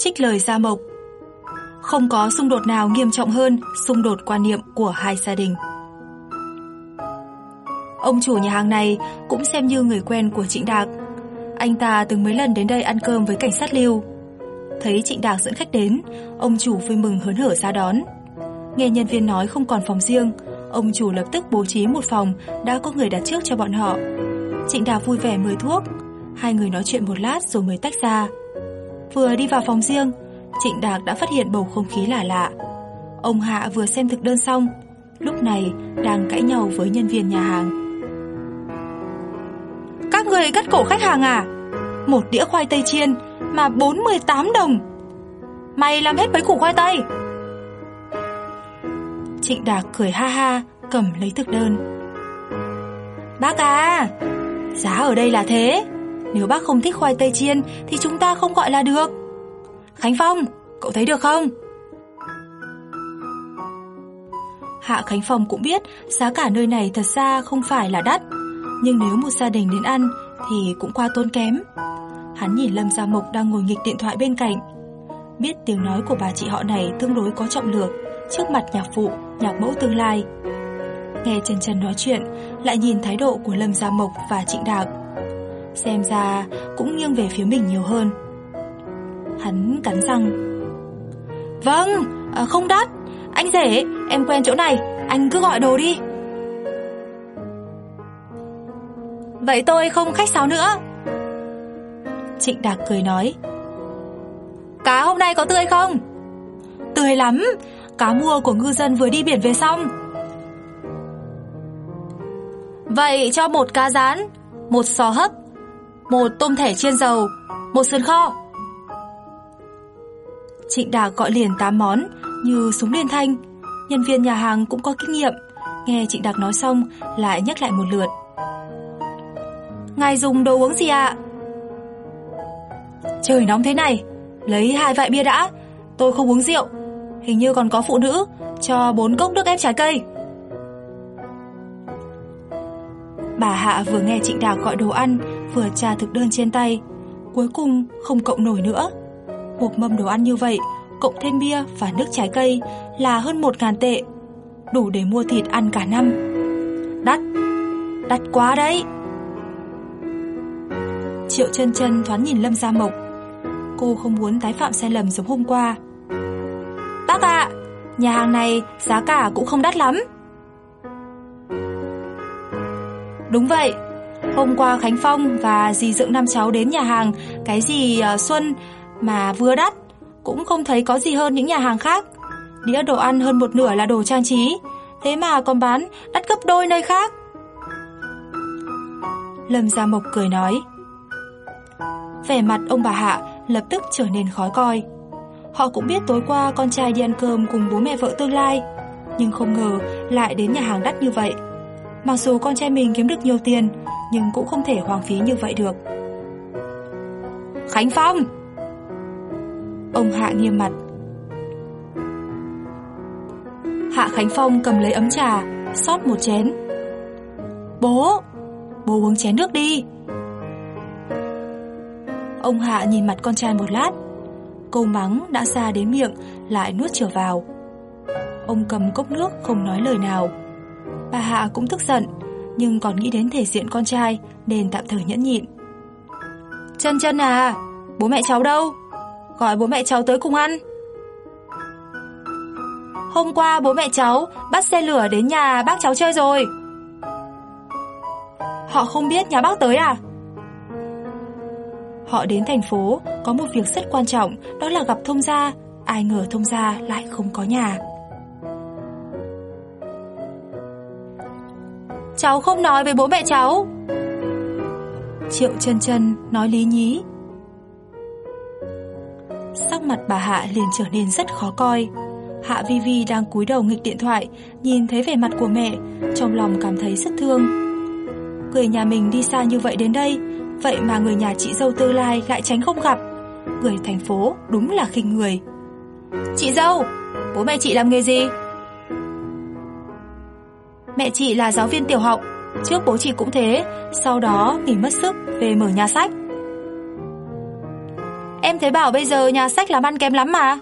Trích lời Gia Mộc Không có xung đột nào nghiêm trọng hơn xung đột quan niệm của hai gia đình. Ông chủ nhà hàng này cũng xem như người quen của Trịnh Đạc. Anh ta từng mấy lần đến đây ăn cơm với cảnh sát lưu. Thấy Trịnh Đạc dẫn khách đến, ông chủ vui mừng hớn hở ra đón. Nghe nhân viên nói không còn phòng riêng, ông chủ lập tức bố trí một phòng đã có người đặt trước cho bọn họ. Trịnh Đạc vui vẻ mời thuốc, hai người nói chuyện một lát rồi mới tách ra. Vừa đi vào phòng riêng, Trịnh Đạc đã phát hiện bầu không khí lạ lạ. Ông Hạ vừa xem thực đơn xong, lúc này đang cãi nhau với nhân viên nhà hàng. Các người cắt cổ khách hàng à? Một đĩa khoai tây chiên mà 48 đồng. Mày làm hết mấy củ khoai tây. Trịnh Đạc cười ha ha, cầm lấy thực đơn. Bác à, giá ở đây là thế. Nếu bác không thích khoai tây chiên thì chúng ta không gọi là được. Khánh Phong, cậu thấy được không? Hạ Khánh Phong cũng biết giá cả nơi này thật ra không phải là đắt, nhưng nếu một gia đình đến ăn thì cũng qua tốn kém. Hắn nhìn Lâm Gia Mộc đang ngồi nghịch điện thoại bên cạnh. Biết tiếng nói của bà chị họ này tương đối có trọng lượng trước mặt nhạc phụ, nhạc mẫu tương lai. Nghe Trần Trần nói chuyện, lại nhìn thái độ của Lâm Gia Mộc và Trịnh Đạc. Xem ra cũng nghiêng về phía mình nhiều hơn. Hắn cắn răng. Vâng, à, không đắt. Anh rể, em quen chỗ này, anh cứ gọi đồ đi. Vậy tôi không khách sáo nữa. Trịnh Đạc cười nói. Cá hôm nay có tươi không? Tươi lắm, cá mua của ngư dân vừa đi biển về xong. Vậy cho một cá rán, một sò hấp, một tôm thẻ chiên dầu, một sườn kho. Trịnh Đà gọi liền 8 món như súng liên thanh. Nhân viên nhà hàng cũng có kinh nghiệm, nghe Trịnh Đạc nói xong lại nhắc lại một lượt. Ngài dùng đồ uống gì ạ? Trời nóng thế này, lấy hai vại bia đã, tôi không uống rượu. Hình như còn có phụ nữ, cho bốn cốc nước ép trái cây. Bà Hạ vừa nghe Trịnh Đạc gọi đồ ăn, vừa tra thực đơn trên tay. Cuối cùng không cộng nổi nữa. Một mâm đồ ăn như vậy, cộng thêm bia và nước trái cây là hơn một ngàn tệ. Đủ để mua thịt ăn cả năm. Đắt, đắt quá đấy. Triệu chân chân thoáng nhìn Lâm Gia Mộc. Cô không muốn tái phạm sai lầm giống hôm qua. Bác ạ, nhà hàng này giá cả cũng không đắt lắm. Đúng vậy, hôm qua Khánh Phong và dì Dượng năm cháu đến nhà hàng cái gì uh, ờ, Xuân mà vừa đắt, cũng không thấy có gì hơn những nhà hàng khác. Đĩa đồ ăn hơn một nửa là đồ trang trí, thế mà còn bán đắt gấp đôi nơi khác. Lâm Gia Mộc cười nói. Vẻ mặt ông bà Hạ lập tức trở nên khó coi. Họ cũng biết tối qua con trai đi ăn cơm cùng bố mẹ vợ tương lai, nhưng không ngờ lại đến nhà hàng đắt như vậy. Mặc dù con trai mình kiếm được nhiều tiền, nhưng cũng không thể hoang phí như vậy được. Khánh Phong! Ông Hạ nghiêm mặt. Hạ Khánh Phong cầm lấy ấm trà, xót một chén. Bố! Bố uống chén nước đi! Ông Hạ nhìn mặt con trai một lát, câu mắng đã xa đến miệng lại nuốt trở vào. Ông cầm cốc nước không nói lời nào. Bà Hạ cũng tức giận, nhưng còn nghĩ đến thể diện con trai nên tạm thời nhẫn nhịn. Chân chân à, bố mẹ cháu đâu? Gọi bố mẹ cháu tới cùng ăn. Hôm qua bố mẹ cháu bắt xe lửa đến nhà bác cháu chơi rồi. Họ không biết nhà bác tới à? Họ đến thành phố có một việc rất quan trọng, đó là gặp thông gia. Ai ngờ thông gia lại không có nhà. Cháu không nói với bố mẹ cháu. Triệu chân chân nói lý nhí. Sắc mặt bà Hạ liền trở nên rất khó coi. Hạ Vi Vi đang cúi đầu nghịch điện thoại, nhìn thấy vẻ mặt của mẹ, trong lòng cảm thấy rất thương. Người nhà mình đi xa như vậy đến đây, vậy mà người nhà chị dâu tương lai lại tránh không gặp. Người thành phố đúng là khinh người. Chị dâu, bố mẹ chị làm nghề gì? Mẹ chị là giáo viên tiểu học, trước bố chị cũng thế, sau đó nghỉ mất sức về mở nhà sách. Em thấy bảo bây giờ nhà sách làm ăn kém lắm mà.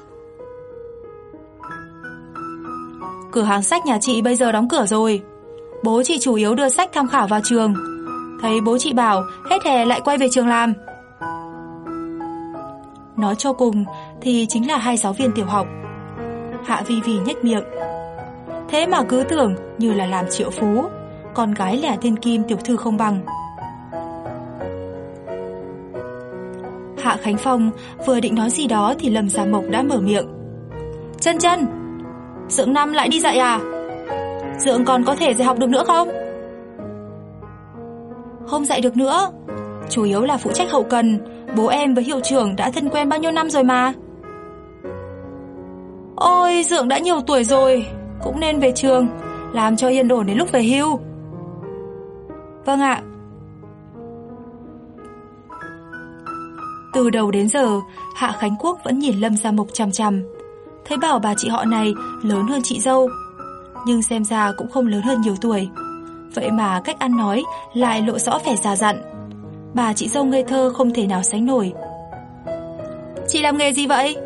Cửa hàng sách nhà chị bây giờ đóng cửa rồi. Bố chị chủ yếu đưa sách tham khảo vào trường. Thấy bố chị bảo hết hè lại quay về trường làm. Nói cho cùng thì chính là hai giáo viên tiểu học. Hạ Vi Vi nhếch miệng. Thế mà cứ tưởng như là làm triệu phú, con gái lẻ thiên kim tiểu thư không bằng. Hạ Khánh Phong vừa định nói gì đó thì Lâm Gia Mộc đã mở miệng. Chân chân, Dượng năm lại đi dạy à? Dượng còn có thể dạy học được nữa không? Không dạy được nữa, chủ yếu là phụ trách hậu cần, bố em với hiệu trưởng đã thân quen bao nhiêu năm rồi mà. Ôi, Dượng đã nhiều tuổi rồi, cũng nên về trường, làm cho yên ổn đến lúc về hưu. Vâng ạ. Từ đầu đến giờ, Hạ Khánh Quốc vẫn nhìn Lâm Gia Mộc chằm chằm. Thấy bảo bà chị họ này lớn hơn chị dâu, nhưng xem ra cũng không lớn hơn nhiều tuổi. Vậy mà cách ăn nói lại lộ rõ vẻ già dặn. Bà chị dâu ngây thơ không thể nào sánh nổi. Chị làm nghề gì vậy?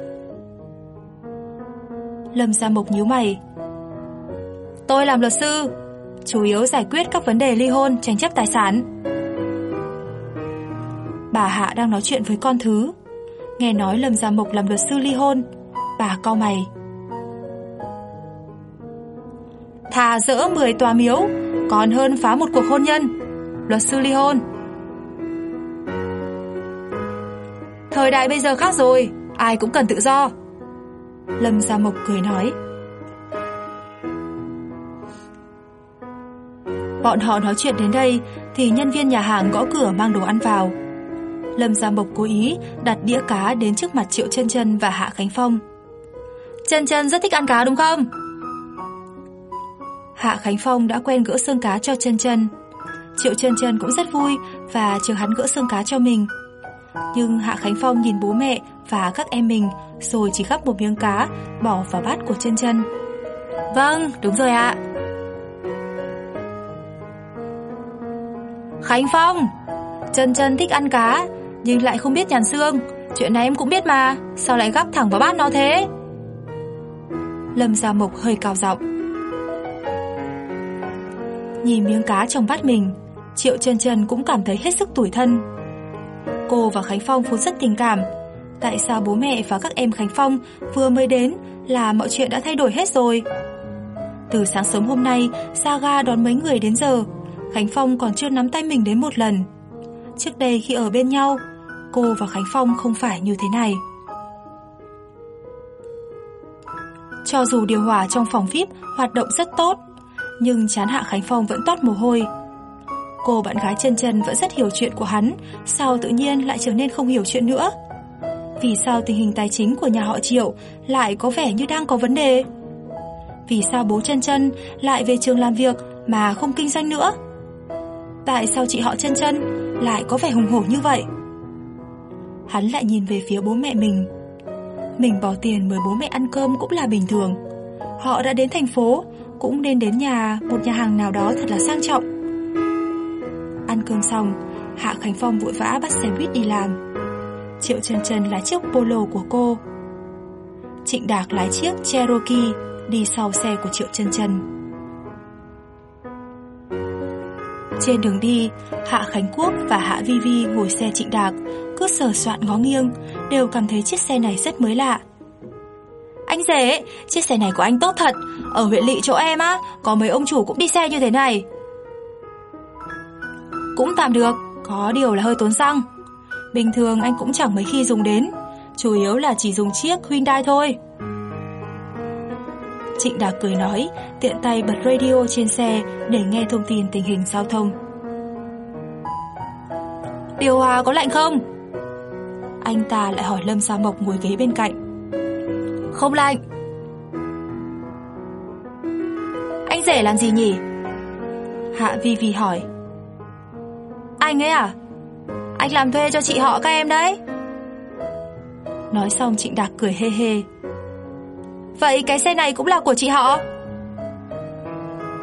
Lâm Gia Mộc nhíu mày. Tôi làm luật sư, chủ yếu giải quyết các vấn đề ly hôn, tranh chấp tài sản. Bà Hạ đang nói chuyện với con thứ. Nghe nói Lâm Gia Mộc làm luật sư ly hôn, bà cau mày. Thà dỡ 10 tòa miếu, còn hơn phá một cuộc hôn nhân. Luật sư ly hôn. Thời đại bây giờ khác rồi, ai cũng cần tự do. Lâm Gia Mộc cười nói. Bọn họ nói chuyện đến đây thì nhân viên nhà hàng gõ cửa mang đồ ăn vào. Lâm Gia Mộc cố ý đặt đĩa cá đến trước mặt Triệu Chân Chân và Hạ Khánh Phong. Chân Chân rất thích ăn cá đúng không? Hạ Khánh Phong đã quen gỡ xương cá cho Chân Chân. Triệu Chân Chân cũng rất vui và chờ hắn gỡ xương cá cho mình. Nhưng Hạ Khánh Phong nhìn bố mẹ và các em mình rồi chỉ gắp một miếng cá bỏ vào bát của Chân Chân. Vâng, đúng rồi ạ. Khánh Phong, Chân Chân thích ăn cá nhưng lại không biết nhàn xương. Chuyện này em cũng biết mà, sao lại gắp thẳng vào bát nó thế? Lâm Gia Mộc hơi cao giọng. Nhìn miếng cá trong bát mình, Triệu Chân Chân cũng cảm thấy hết sức tủi thân. Cô và Khánh Phong vốn rất tình cảm, tại sao bố mẹ và các em Khánh Phong vừa mới đến là mọi chuyện đã thay đổi hết rồi? Từ sáng sớm hôm nay, Saga đón mấy người đến giờ, Khánh Phong còn chưa nắm tay mình đến một lần. Trước đây khi ở bên nhau, cô và Khánh Phong không phải như thế này. Cho dù điều hòa trong phòng VIP hoạt động rất tốt, nhưng chán hạ Khánh Phong vẫn toát mồ hôi. Cô bạn gái chân chân vẫn rất hiểu chuyện của hắn, sao tự nhiên lại trở nên không hiểu chuyện nữa? Vì sao tình hình tài chính của nhà họ Triệu lại có vẻ như đang có vấn đề? Vì sao bố chân chân lại về trường làm việc mà không kinh doanh nữa? Tại sao chị họ chân chân lại có vẻ hùng hổ như vậy? Hắn lại nhìn về phía bố mẹ mình. Mình bỏ tiền mời bố mẹ ăn cơm cũng là bình thường. Họ đã đến thành phố, cũng nên đến nhà một nhà hàng nào đó thật là sang trọng. Ăn cơm xong, Hạ Khánh Phong vội vã bắt xe buýt đi làm. Triệu chân chân lái chiếc polo của cô. Trịnh Đạc lái chiếc Cherokee đi sau xe của Triệu chân chân. Trên đường đi, Hạ Khánh Quốc và Hạ Vi Vi ngồi xe Trịnh Đạc, cứ sờ soạn ngó nghiêng, đều cảm thấy chiếc xe này rất mới lạ. Anh rể, chiếc xe này của anh tốt thật, ở huyện lỵ chỗ em á, có mấy ông chủ cũng đi xe như thế này. Cũng tạm được, có điều là hơi tốn xăng. Bình thường anh cũng chẳng mấy khi dùng đến, chủ yếu là chỉ dùng chiếc Hyundai thôi. Trịnh Đạc cười nói, tiện tay bật radio trên xe để nghe thông tin tình hình giao thông. Điều hòa có lạnh không? Anh ta lại hỏi Lâm Gia Mộc ngồi ghế bên cạnh Không lạnh Anh rể làm gì nhỉ? Hạ Vi Vi hỏi Anh ấy à? Anh làm thuê cho chị họ các em đấy Nói xong Trịnh Đạc cười hê hê Vậy cái xe này cũng là của chị họ?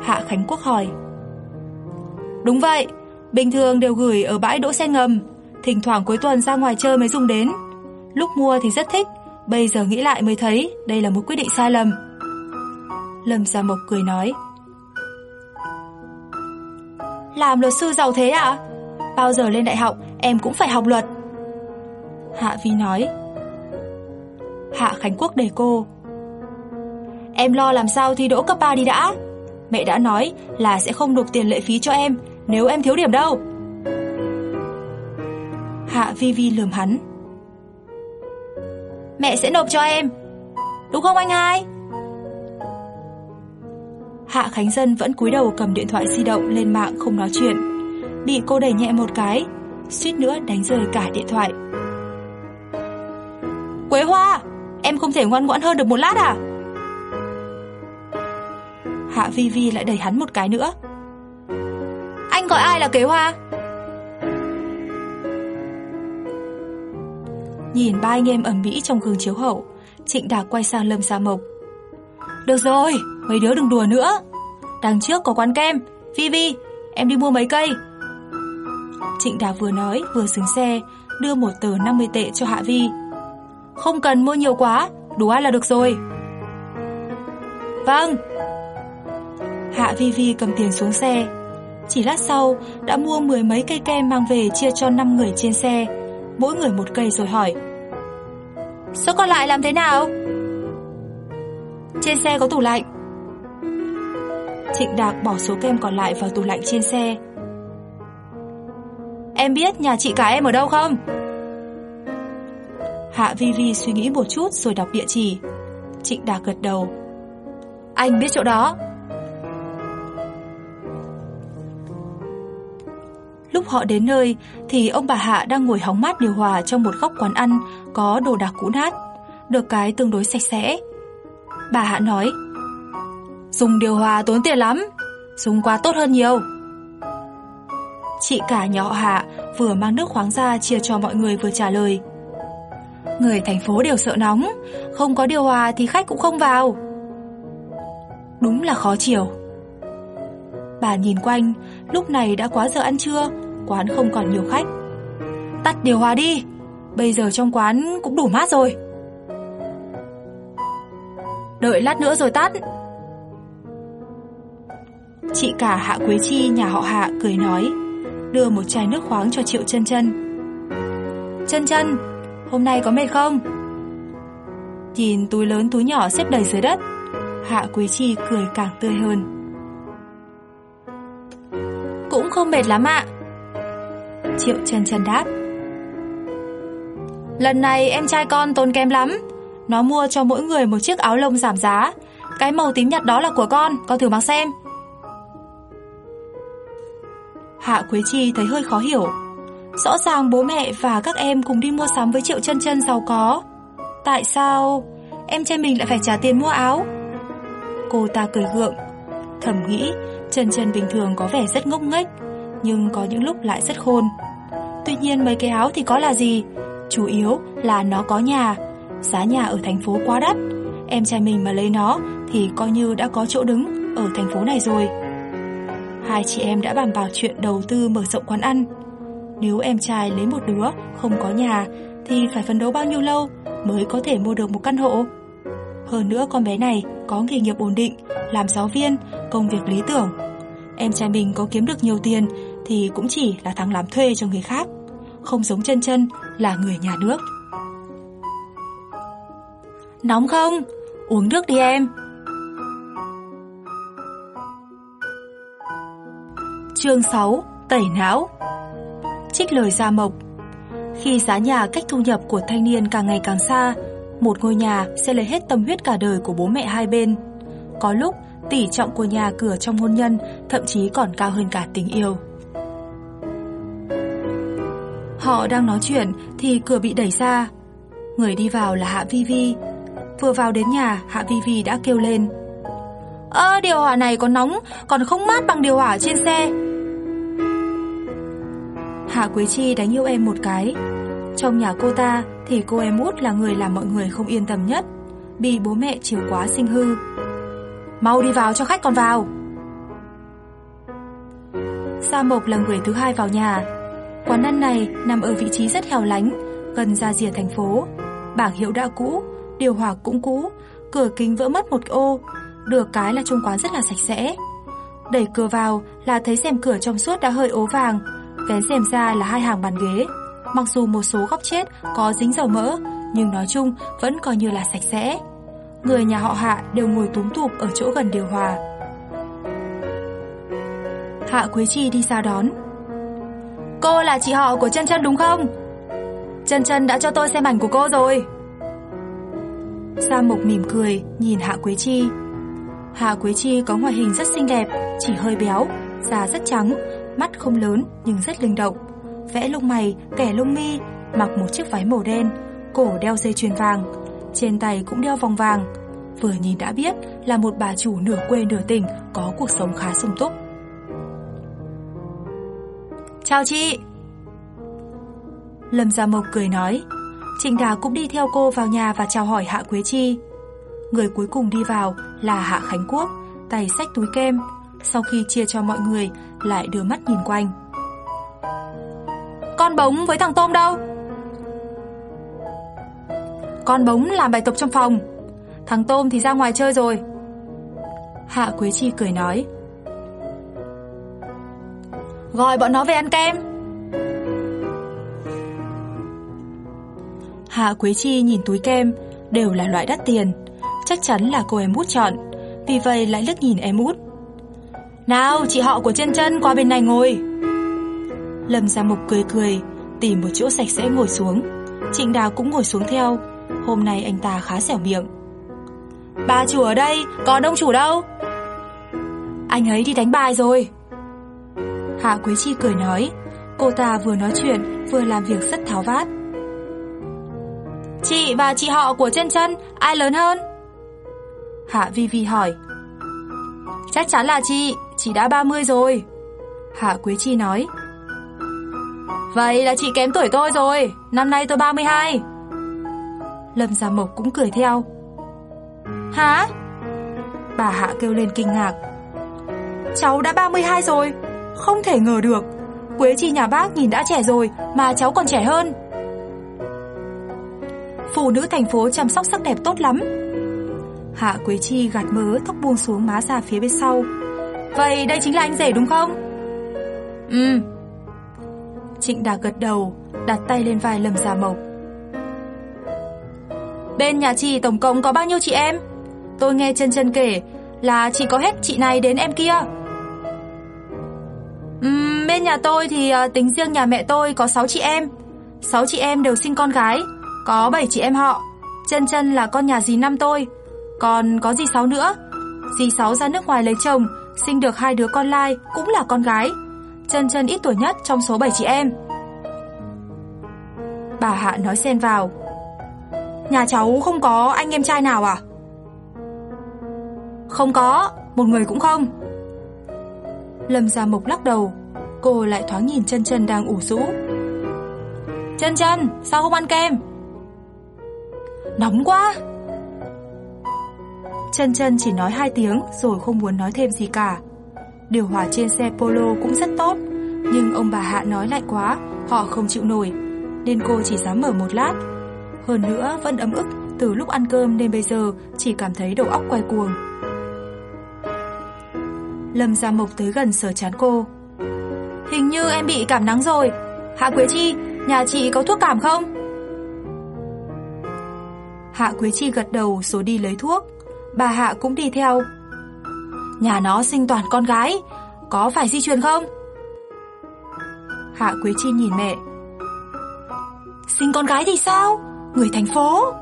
Hạ Khánh Quốc hỏi. Đúng vậy, Bình thường đều gửi ở bãi đỗ xe ngầm, Thỉnh thoảng cuối tuần ra ngoài chơi mới dùng đến. Lúc mua thì rất thích, Bây giờ nghĩ lại mới thấy Đây là một quyết định sai lầm. Lâm Gia Mộc cười nói. Làm luật sư giàu thế ạ? Bao giờ lên đại học, em cũng phải học luật. Hạ Vi nói. Hạ Khánh Quốc đề cô. Em lo làm sao thi đỗ cấp 3 đi đã? Mẹ đã nói là sẽ không nộp tiền lệ phí cho em, Nếu em thiếu điểm đâu. Hạ Vi Vi lườm hắn. Mẹ sẽ nộp cho em, Đúng không anh hai? Hạ Khánh Dân vẫn cúi đầu cầm điện thoại di động lên mạng không nói chuyện. Bị cô đẩy nhẹ một cái, Suýt nữa đánh rơi cả điện thoại. Quế Hoa, Em không thể ngoan ngoãn hơn được một lát à? Hạ Vi Vi lại đẩy hắn một cái nữa. Anh gọi ai là kế Hoa? Nhìn ba anh em ẩm mỹ trong gương chiếu hậu Trịnh Đạc quay sang Lâm Gia Mộc. Được rồi, mấy đứa đừng đùa nữa. Đằng trước có quán kem. Vi Vi, em đi mua mấy cây. Trịnh Đạc vừa nói vừa xứng xe Đưa một tờ 50 tệ cho Hạ Vi. Không cần mua nhiều quá Đủ ăn là được rồi. Vâng. Hạ Vi Vi cầm tiền xuống xe. Chỉ lát sau, Đã mua mười mấy cây kem mang về Chia cho 5 người trên xe. Mỗi người một cây rồi hỏi. Số còn lại làm thế nào? Trên xe có tủ lạnh. Trịnh Đạc bỏ số kem còn lại vào tủ lạnh trên xe. Em biết nhà chị cả em ở đâu không? Hạ Vi Vi suy nghĩ một chút rồi đọc địa chỉ. Trịnh Đạc gật đầu. Anh biết chỗ đó. Lúc họ đến nơi thì ông bà Hạ đang ngồi hóng mát điều hòa trong một góc quán ăn có đồ đạc cũ nát, được cái tương đối sạch sẽ. Bà Hạ nói, dùng điều hòa tốn tiền lắm, dùng qua tốt hơn nhiều. Chị cả nhà họ Hạ vừa mang nước khoáng ra chia cho mọi người vừa trả lời. Người thành phố đều sợ nóng, không có điều hòa thì khách cũng không vào. Đúng là khó chịu. Bà nhìn quanh, lúc này đã quá giờ ăn trưa, quán không còn nhiều khách. Tắt điều hòa đi, bây giờ trong quán cũng đủ mát rồi. Đợi lát nữa rồi tắt. Chị cả Hạ Quế Chi nhà họ Hạ cười nói, đưa một chai nước khoáng cho Triệu Chân Chân. Chân Chân, hôm nay có mệt không? Nhìn túi lớn túi nhỏ xếp đầy dưới đất, Hạ Quế Chi cười càng tươi hơn. Cũng không mệt lắm ạ. Triệu Chân Chân đáp. Lần này em trai con tốn kém lắm, nó mua cho mỗi người một chiếc áo lông giảm giá, cái màu tím nhạt đó là của con, con thử mặc xem. Hạ Quế Chi thấy hơi khó hiểu. Rõ ràng bố mẹ và các em cùng đi mua sắm với Triệu Chân Chân giàu có. Tại sao em trai mình lại phải trả tiền mua áo? Cô ta cười gượng, thầm nghĩ trần trần bình thường có vẻ rất ngốc nghếch, nhưng có những lúc lại rất khôn. Tuy nhiên mấy cái áo thì có là gì, chủ yếu là nó có nhà, giá nhà ở thành phố quá đắt, em trai mình mà lấy nó thì coi như đã có chỗ đứng ở thành phố này rồi. Hai chị em đã bàn bạc chuyện đầu tư mở rộng quán ăn. Nếu em trai lấy một đứa không có nhà thì phải phấn đấu bao nhiêu lâu mới có thể mua được một căn hộ. Hơn nữa con bé này có nghề nghiệp ổn định, làm giáo viên, công việc lý tưởng. Em trai mình có kiếm được nhiều tiền thì cũng chỉ là thằng làm thuê cho người khác, không giống chân chân là người nhà nước. Nóng không? Uống nước đi em. Chương 6: Tẩy não. Trích lời Gia Mộc. Khi giá nhà cách thu nhập của thanh niên càng ngày càng xa, một ngôi nhà sẽ lấy hết tâm huyết cả đời của bố mẹ hai bên. Có lúc, tỷ trọng của nhà cửa trong hôn nhân thậm chí còn cao hơn cả tình yêu. Họ đang nói chuyện thì cửa bị đẩy ra. Người đi vào là Hạ Vi Vi. Vừa vào đến nhà, Hạ Vi Vi đã kêu lên. Ơ, điều hòa này có nóng, còn không mát bằng điều hòa trên xe. Hạ Quế Chi đánh yêu em một cái. Trong nhà cô ta thì cô em út là người làm mọi người không yên tâm nhất, bị bố mẹ chiều quá sinh hư. Mau đi vào cho khách còn vào. Sa Mộc là người thứ hai vào nhà. Quán ăn này nằm ở vị trí rất hẻo lánh, gần ra rìa thành phố. Bảng hiệu đã cũ, điều hòa cũng cũ, cửa kính vỡ mất một ô, được cái là trong quán rất là sạch sẽ. Đẩy cửa vào là thấy rèm cửa trong suốt đã hơi ố vàng, vén rèm ra là hai hàng bàn ghế. Mặc dù một số góc chết có dính dầu mỡ, nhưng nói chung vẫn coi như là sạch sẽ. Người nhà họ Hạ đều ngồi túm tụp ở chỗ gần điều hòa. Hạ Quế Chi đi ra đón. Cô là chị họ của chân chân đúng không? Chân chân đã cho tôi xem ảnh của cô rồi. Sa Mộc mỉm cười, nhìn Hạ Quế Chi. Hạ Quế Chi có ngoại hình rất xinh đẹp, chỉ hơi béo, da rất trắng, mắt không lớn nhưng rất linh động. Vẽ lông mày, kẻ lông mi, mặc một chiếc váy màu đen, cổ đeo dây chuyền vàng, trên tay cũng đeo vòng vàng. Vừa nhìn đã biết là một bà chủ nửa quê nửa tỉnh có cuộc sống khá sung túc. Chào chị! Lâm Gia Mộc cười nói. Trịnh Đà cũng đi theo cô vào nhà và chào hỏi Hạ Quế Chi. Người cuối cùng đi vào là Hạ Khánh Quốc, tay xách túi kem. Sau khi chia cho mọi người, lại đưa mắt nhìn quanh. Con bóng với thằng Tôm đâu? Con bống làm bài tập trong phòng. Thằng Tôm thì ra ngoài chơi rồi. Hạ Quế Chi cười nói. Gọi bọn nó về ăn kem. Hạ Quế Chi nhìn túi kem, đều là loại đắt tiền, chắc chắn là cô em út chọn, vì vậy lại liếc nhìn em út. Nào, chị họ của chân chân qua bên này ngồi. Lâm Gia Mục cười cười, tìm một chỗ sạch sẽ ngồi xuống. Trịnh Đào cũng ngồi xuống theo. Hôm nay anh ta khá xẻo miệng. Bà chủ ở đây, còn ông chủ đâu? Anh ấy đi đánh bài rồi. Hạ Quế Chi cười nói, cô ta vừa nói chuyện vừa làm việc rất tháo vát. Chị và chị họ của chân chân, ai lớn hơn? Hạ Vi Vi hỏi. Chắc chắn là chị, chị đã 30 rồi. Hạ Quế Chi nói. Vậy là chị kém tuổi tôi rồi, năm nay tôi 32. Lâm Gia Mộc cũng cười theo. Hả? Bà Hạ kêu lên kinh ngạc. Cháu đã 32 rồi, không thể ngờ được. Quế Chi nhà bác nhìn đã trẻ rồi mà cháu còn trẻ hơn. Phụ nữ thành phố chăm sóc sắc đẹp tốt lắm. Hạ Quế Chi gạt mớ tóc buông xuống má ra phía bên sau. Vậy đây chính là anh rể đúng không? Ừ. Trịnh Đà gật đầu, đặt tay lên vai Lâm Gia Mộc. Bên nhà chị tổng cộng có bao nhiêu chị em? Tôi nghe chân chân kể là chỉ có hết chị này đến em kia. Uhm, bên nhà tôi thì ờ, tính riêng nhà mẹ tôi có 6 chị em. 6 chị em đều sinh con gái, có 7 chị em họ. Chân chân là con nhà dì năm tôi, còn có dì sáu nữa. Dì sáu ra nước ngoài lấy chồng, sinh được hai đứa con lai cũng là con gái. Chân chân ít tuổi nhất trong số 7 chị em. Bà Hạ nói xen vào. Nhà cháu không có anh em trai nào à? Không có, một người cũng không. Lâm Gia Mộc lắc đầu, cô lại thoáng nhìn chân chân đang ủ rũ. Chân chân, sao không ăn kem? Nóng quá! Chân chân chỉ nói hai tiếng rồi không muốn nói thêm gì cả. Điều hòa trên xe Polo cũng rất tốt, nhưng ông bà Hạ nói lại quá, họ không chịu nổi, nên cô chỉ dám mở một lát. Hơn nữa vẫn ấm ức từ lúc ăn cơm nên bây giờ chỉ cảm thấy đầu óc quay cuồng. Lâm Gia Mộc tới gần sờ chán cô. Hình như em bị cảm nắng rồi. Hạ Quế Chi, nhà chị có thuốc cảm không? Hạ Quế Chi gật đầu rồi đi lấy thuốc. Bà Hạ cũng đi theo. Nhà nó sinh toàn con gái, có phải di truyền không? Hạ Quế Chi nhìn mẹ. Sinh con gái thì sao? Người thành phố.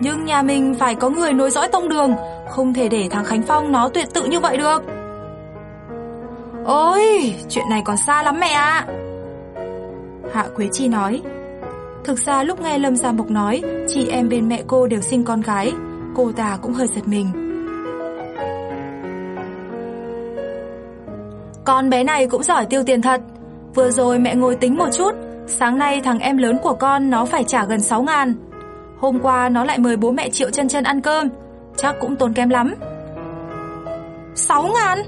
Nhưng nhà mình phải có người nối dõi tông đường, không thể để thằng Khánh Phong nó tuyệt tự như vậy được. Ôi, chuyện này còn xa lắm mẹ ạ. Hạ Quế Chi nói. Thực ra lúc nghe Lâm Gia Mộc nói chị em bên mẹ cô đều sinh con gái, cô ta cũng hơi giật mình. Con bé này cũng giỏi tiêu tiền thật. Vừa rồi mẹ ngồi tính một chút, sáng nay thằng em lớn của con nó phải trả gần 6 ngàn. Hôm qua nó lại mời bố mẹ Triệu chân chân ăn cơm, chắc cũng tốn kém lắm. 6 ngàn?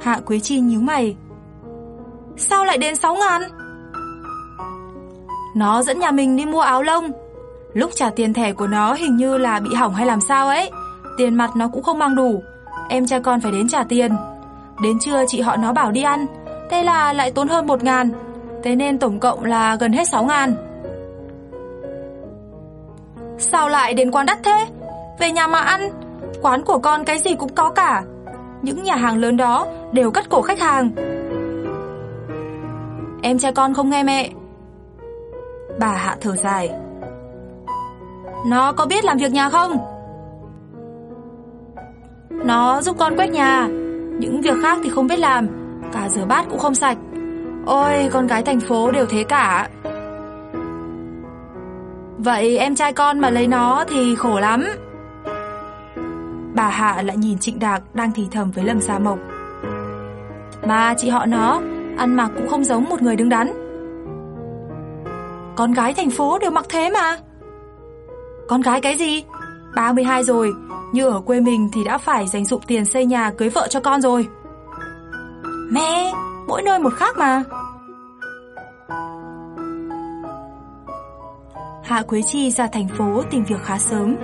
Hạ Quế Chi nhíu mày. Sao lại đến 6 ngàn? Nó dẫn nhà mình đi mua áo lông. Lúc trả tiền thẻ của nó hình như là bị hỏng hay làm sao ấy. Tiền mặt nó cũng không mang đủ. Em trai con phải đến trả tiền. Đến trưa chị họ nó bảo đi ăn. Thế là lại tốn hơn 1 ngàn. Thế nên tổng cộng là gần hết 6 ngàn. Sao lại đến quán đắt thế? Về nhà mà ăn. Quán của con cái gì cũng có cả. Những nhà hàng lớn đó đều cắt cổ khách hàng. Em trai con không nghe mẹ. Bà Hạ thở dài. Nó có biết làm việc nhà không? Nó giúp con quét nhà, những việc khác thì không biết làm, cả rửa bát cũng không sạch. Ôi, con gái thành phố đều thế cả. Vậy em trai con mà lấy nó thì khổ lắm. Bà Hạ lại nhìn Trịnh Đạc đang thì thầm với Lâm Gia Mộc. Mà chị họ nó, ăn mặc cũng không giống một người đứng đắn. Con gái thành phố đều mặc thế mà. Con gái cái gì? 32 rồi, như ở quê mình thì đã phải dành dụng tiền xây nhà cưới vợ cho con rồi. Mẹ, mỗi nơi một khác mà. Hạ Quế Chi ra thành phố tìm việc khá sớm,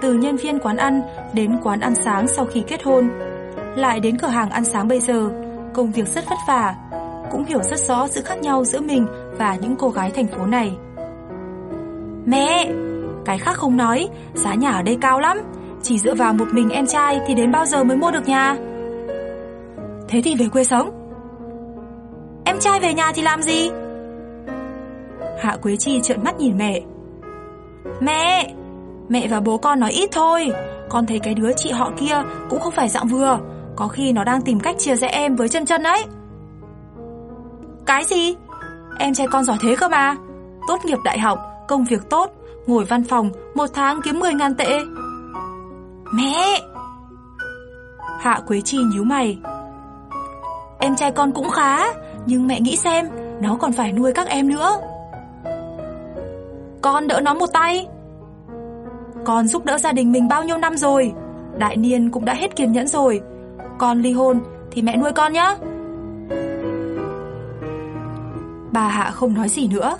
từ nhân viên quán ăn đến quán ăn sáng sau khi kết hôn, lại đến cửa hàng ăn sáng bây giờ, công việc rất vất vả, cũng hiểu rất rõ sự khác nhau giữa mình và những cô gái thành phố này. Mẹ, cái khác không nói, giá nhà ở đây cao lắm, chỉ dựa vào một mình em trai thì đến bao giờ mới mua được nhà? Thế thì về quê sống. Em trai về nhà thì làm gì? Hạ Quế Chi trợn mắt nhìn mẹ. Mẹ, mẹ và bố con nói ít thôi, con thấy cái đứa chị họ kia cũng không phải dạng vừa, có khi nó đang tìm cách chia rẽ em với chân chân đấy. Cái gì? Em trai con giỏi thế cơ mà. Tốt nghiệp đại học, công việc tốt, ngồi văn phòng, một tháng kiếm 10 ngàn tệ. Mẹ! Hạ Quế Chi nhíu mày. Em trai con cũng khá, nhưng mẹ nghĩ xem, nó còn phải nuôi các em nữa. Con đỡ nó một tay. Con giúp đỡ gia đình mình bao nhiêu năm rồi, đại niên cũng đã hết kiên nhẫn rồi. Con ly hôn thì mẹ nuôi con nhá. Bà Hạ không nói gì nữa.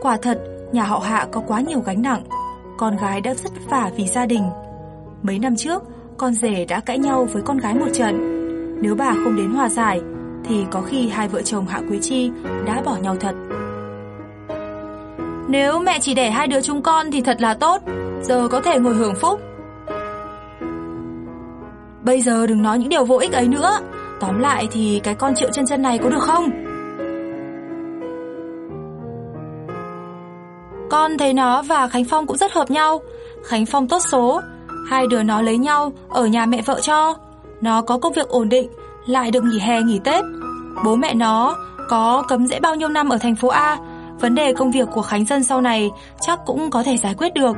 Quả thật, nhà họ Hạ có quá nhiều gánh nặng. Con gái đã rất vất vả vì gia đình. Mấy năm trước, con rể đã cãi nhau với con gái một trận. Nếu bà không đến hòa giải, thì có khi hai vợ chồng Hạ Quý Chi đã bỏ nhau thật. Nếu mẹ chỉ đẻ hai đứa chúng con thì thật là tốt, giờ có thể ngồi hưởng phúc. Bây giờ đừng nói những điều vô ích ấy nữa, tóm lại thì cái con triệu chân chân này có được không? Con thấy nó và Khánh Phong cũng rất hợp nhau. Khánh Phong tốt số, hai đứa nó lấy nhau ở nhà mẹ vợ cho. Nó có công việc ổn định, lại được nghỉ hè nghỉ Tết. Bố mẹ nó có cấm dễ bao nhiêu năm ở thành phố A, vấn đề công việc của Khánh Dân sau này chắc cũng có thể giải quyết được.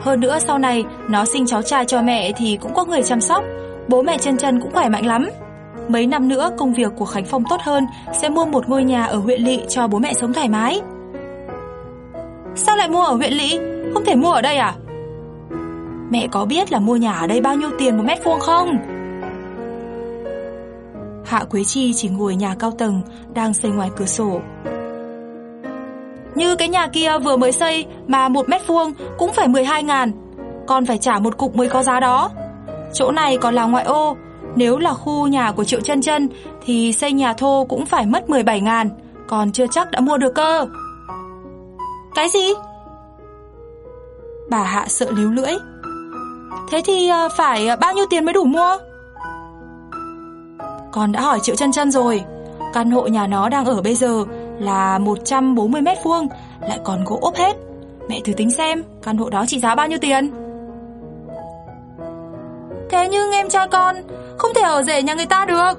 Hơn nữa sau này nó sinh cháu trai cho mẹ thì cũng có người chăm sóc, bố mẹ chân chân cũng khỏe mạnh lắm. Mấy năm nữa công việc của Khánh Phong tốt hơn sẽ mua một ngôi nhà ở huyện Lị cho bố mẹ sống thoải mái. Sao lại mua ở huyện Lị? Không thể mua ở đây à? Mẹ có biết là mua nhà ở đây bao nhiêu tiền một mét vuông không? Hạ Quế Chi chỉ ngồi nhà cao tầng đang xây ngoài cửa sổ. Như cái nhà kia vừa mới xây mà một mét vuông cũng phải 12 ngàn. Con phải trả một cục mới có giá đó. Chỗ này còn là ngoại ô. Nếu là khu nhà của Triệu chân chân thì xây nhà thô cũng phải mất 17 ngàn. Còn chưa chắc đã mua được cơ. Cái gì? Bà Hạ sợ líu lưỡi. Thế thì ờ, phải ờ, bao nhiêu tiền mới đủ mua? Con đã hỏi Triệu chân chân rồi. Căn hộ nhà nó đang ở bây giờ là 140 mét vuông, lại còn gỗ ốp hết. Mẹ thử tính xem, căn hộ đó trị giá bao nhiêu tiền? Thế nhưng em trai con không thể ở rể nhà người ta được.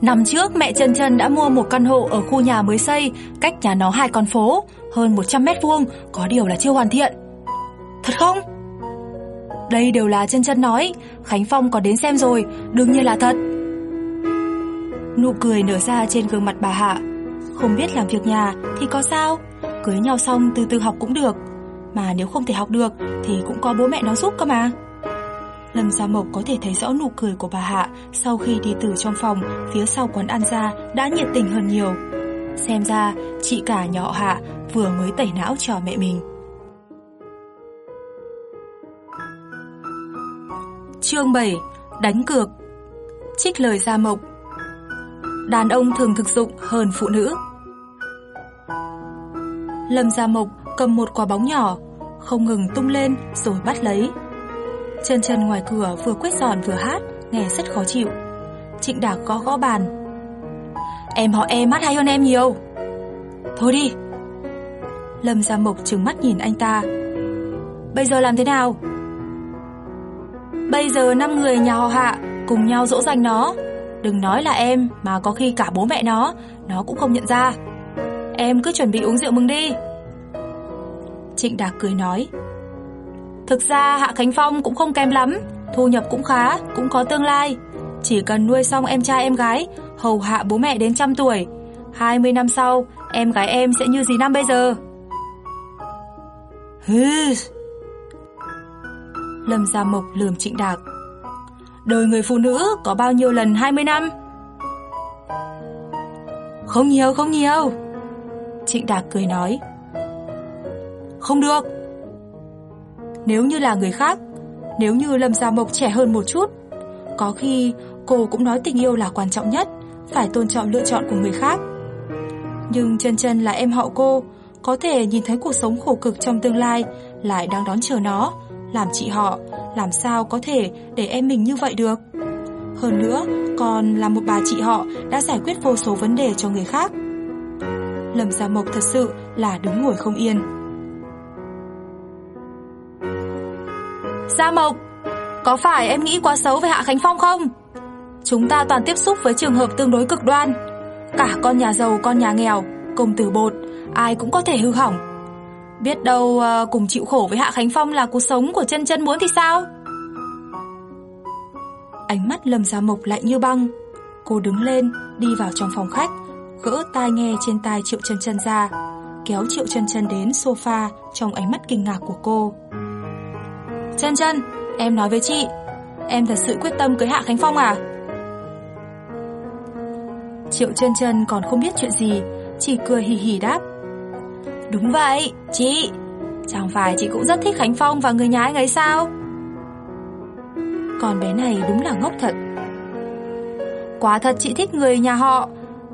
Năm trước mẹ Trần Trần đã mua một căn hộ ở khu nhà mới xây, cách nhà nó hai con phố, hơn 100 mét vuông, có điều là chưa hoàn thiện. Thật không? Đây đều là chân chân nói, Khánh Phong có đến xem rồi, đương nhiên là thật. Nụ cười nở ra trên gương mặt bà Hạ. Không biết làm việc nhà thì có sao, cưới nhau xong từ từ học cũng được. Mà nếu không thể học được thì cũng có bố mẹ nó giúp cơ mà. Lâm Gia Mộc có thể thấy rõ nụ cười của bà Hạ sau khi đi từ trong phòng phía sau quán ăn ra đã nhiệt tình hơn nhiều. Xem ra chị cả nhỏ Hạ vừa mới tẩy não cho mẹ mình. Chương 7 Đánh cược Trích lời Gia Mộc Đàn ông thường thực dụng hơn phụ nữ Lâm Gia Mộc cầm một quả bóng nhỏ, Không ngừng tung lên rồi bắt lấy. Chân chân ngoài cửa vừa quét dọn vừa hát, Nghe rất khó chịu. Trịnh Đạc gõ gõ bàn. Em họ em hát hay hơn em nhiều? Thôi đi. Lâm Gia Mộc trừng mắt nhìn anh ta. Bây giờ làm thế nào? Bây giờ năm người nhà họ hạ Cùng nhau dỗ dành nó. Đừng nói là em Mà có khi cả bố mẹ nó Nó cũng không nhận ra. Em cứ chuẩn bị uống rượu mừng đi. Trịnh Đạc cười nói. Thực ra Hạ Khánh Phong cũng không kém lắm Thu nhập cũng khá, cũng có tương lai. Chỉ cần nuôi xong em trai em gái Hầu hạ bố mẹ đến trăm tuổi 20 năm sau Em gái em sẽ như gì năm bây giờ? Lâm Gia Mộc lườm Trịnh Đạc. Đời người phụ nữ có bao nhiêu lần 20 năm? Không nhiều không nhiều Trịnh Đạc cười nói. Không được. Nếu như là người khác, Nếu như Lâm Gia Mộc trẻ hơn một chút, Có khi cô cũng nói tình yêu là quan trọng nhất, Phải tôn trọng lựa chọn của người khác. Nhưng chân chân là em họ cô, Có thể nhìn thấy cuộc sống khổ cực trong tương lai, Lại đang đón chờ nó, Làm chị họ, Làm sao có thể để em mình như vậy được? Hơn nữa, Còn là một bà chị họ Đã giải quyết vô số vấn đề cho người khác. Lâm Gia Mộc thật sự là đứng ngồi không yên. Gia Mộc, có phải em nghĩ quá xấu về Hạ Khánh Phong không? Chúng ta toàn tiếp xúc với trường hợp tương đối cực đoan. Cả con nhà giàu, con nhà nghèo, công tử bột, ai cũng có thể hư hỏng. Biết đâu uh, cùng chịu khổ với Hạ Khánh Phong là cuộc sống của chân chân muốn thì sao? Ánh mắt Lâm Gia Mộc lạnh như băng. Cô đứng lên, đi vào trong phòng khách, gỡ tai nghe trên tai Triệu Chân Chân ra, kéo Triệu Chân Chân đến sofa trong ánh mắt kinh ngạc của cô. "Chân Chân, em nói với chị, em thật sự quyết tâm cưới Hạ Khánh Phong à?" Triệu Chân Chân còn không biết chuyện gì, chỉ cười hì hì đáp. "Đúng vậy, chị. Chẳng phải chị cũng rất thích Khánh Phong và người nhà anh ấy sao?" Con bé này đúng là ngốc thật. quá thật chị thích người nhà họ,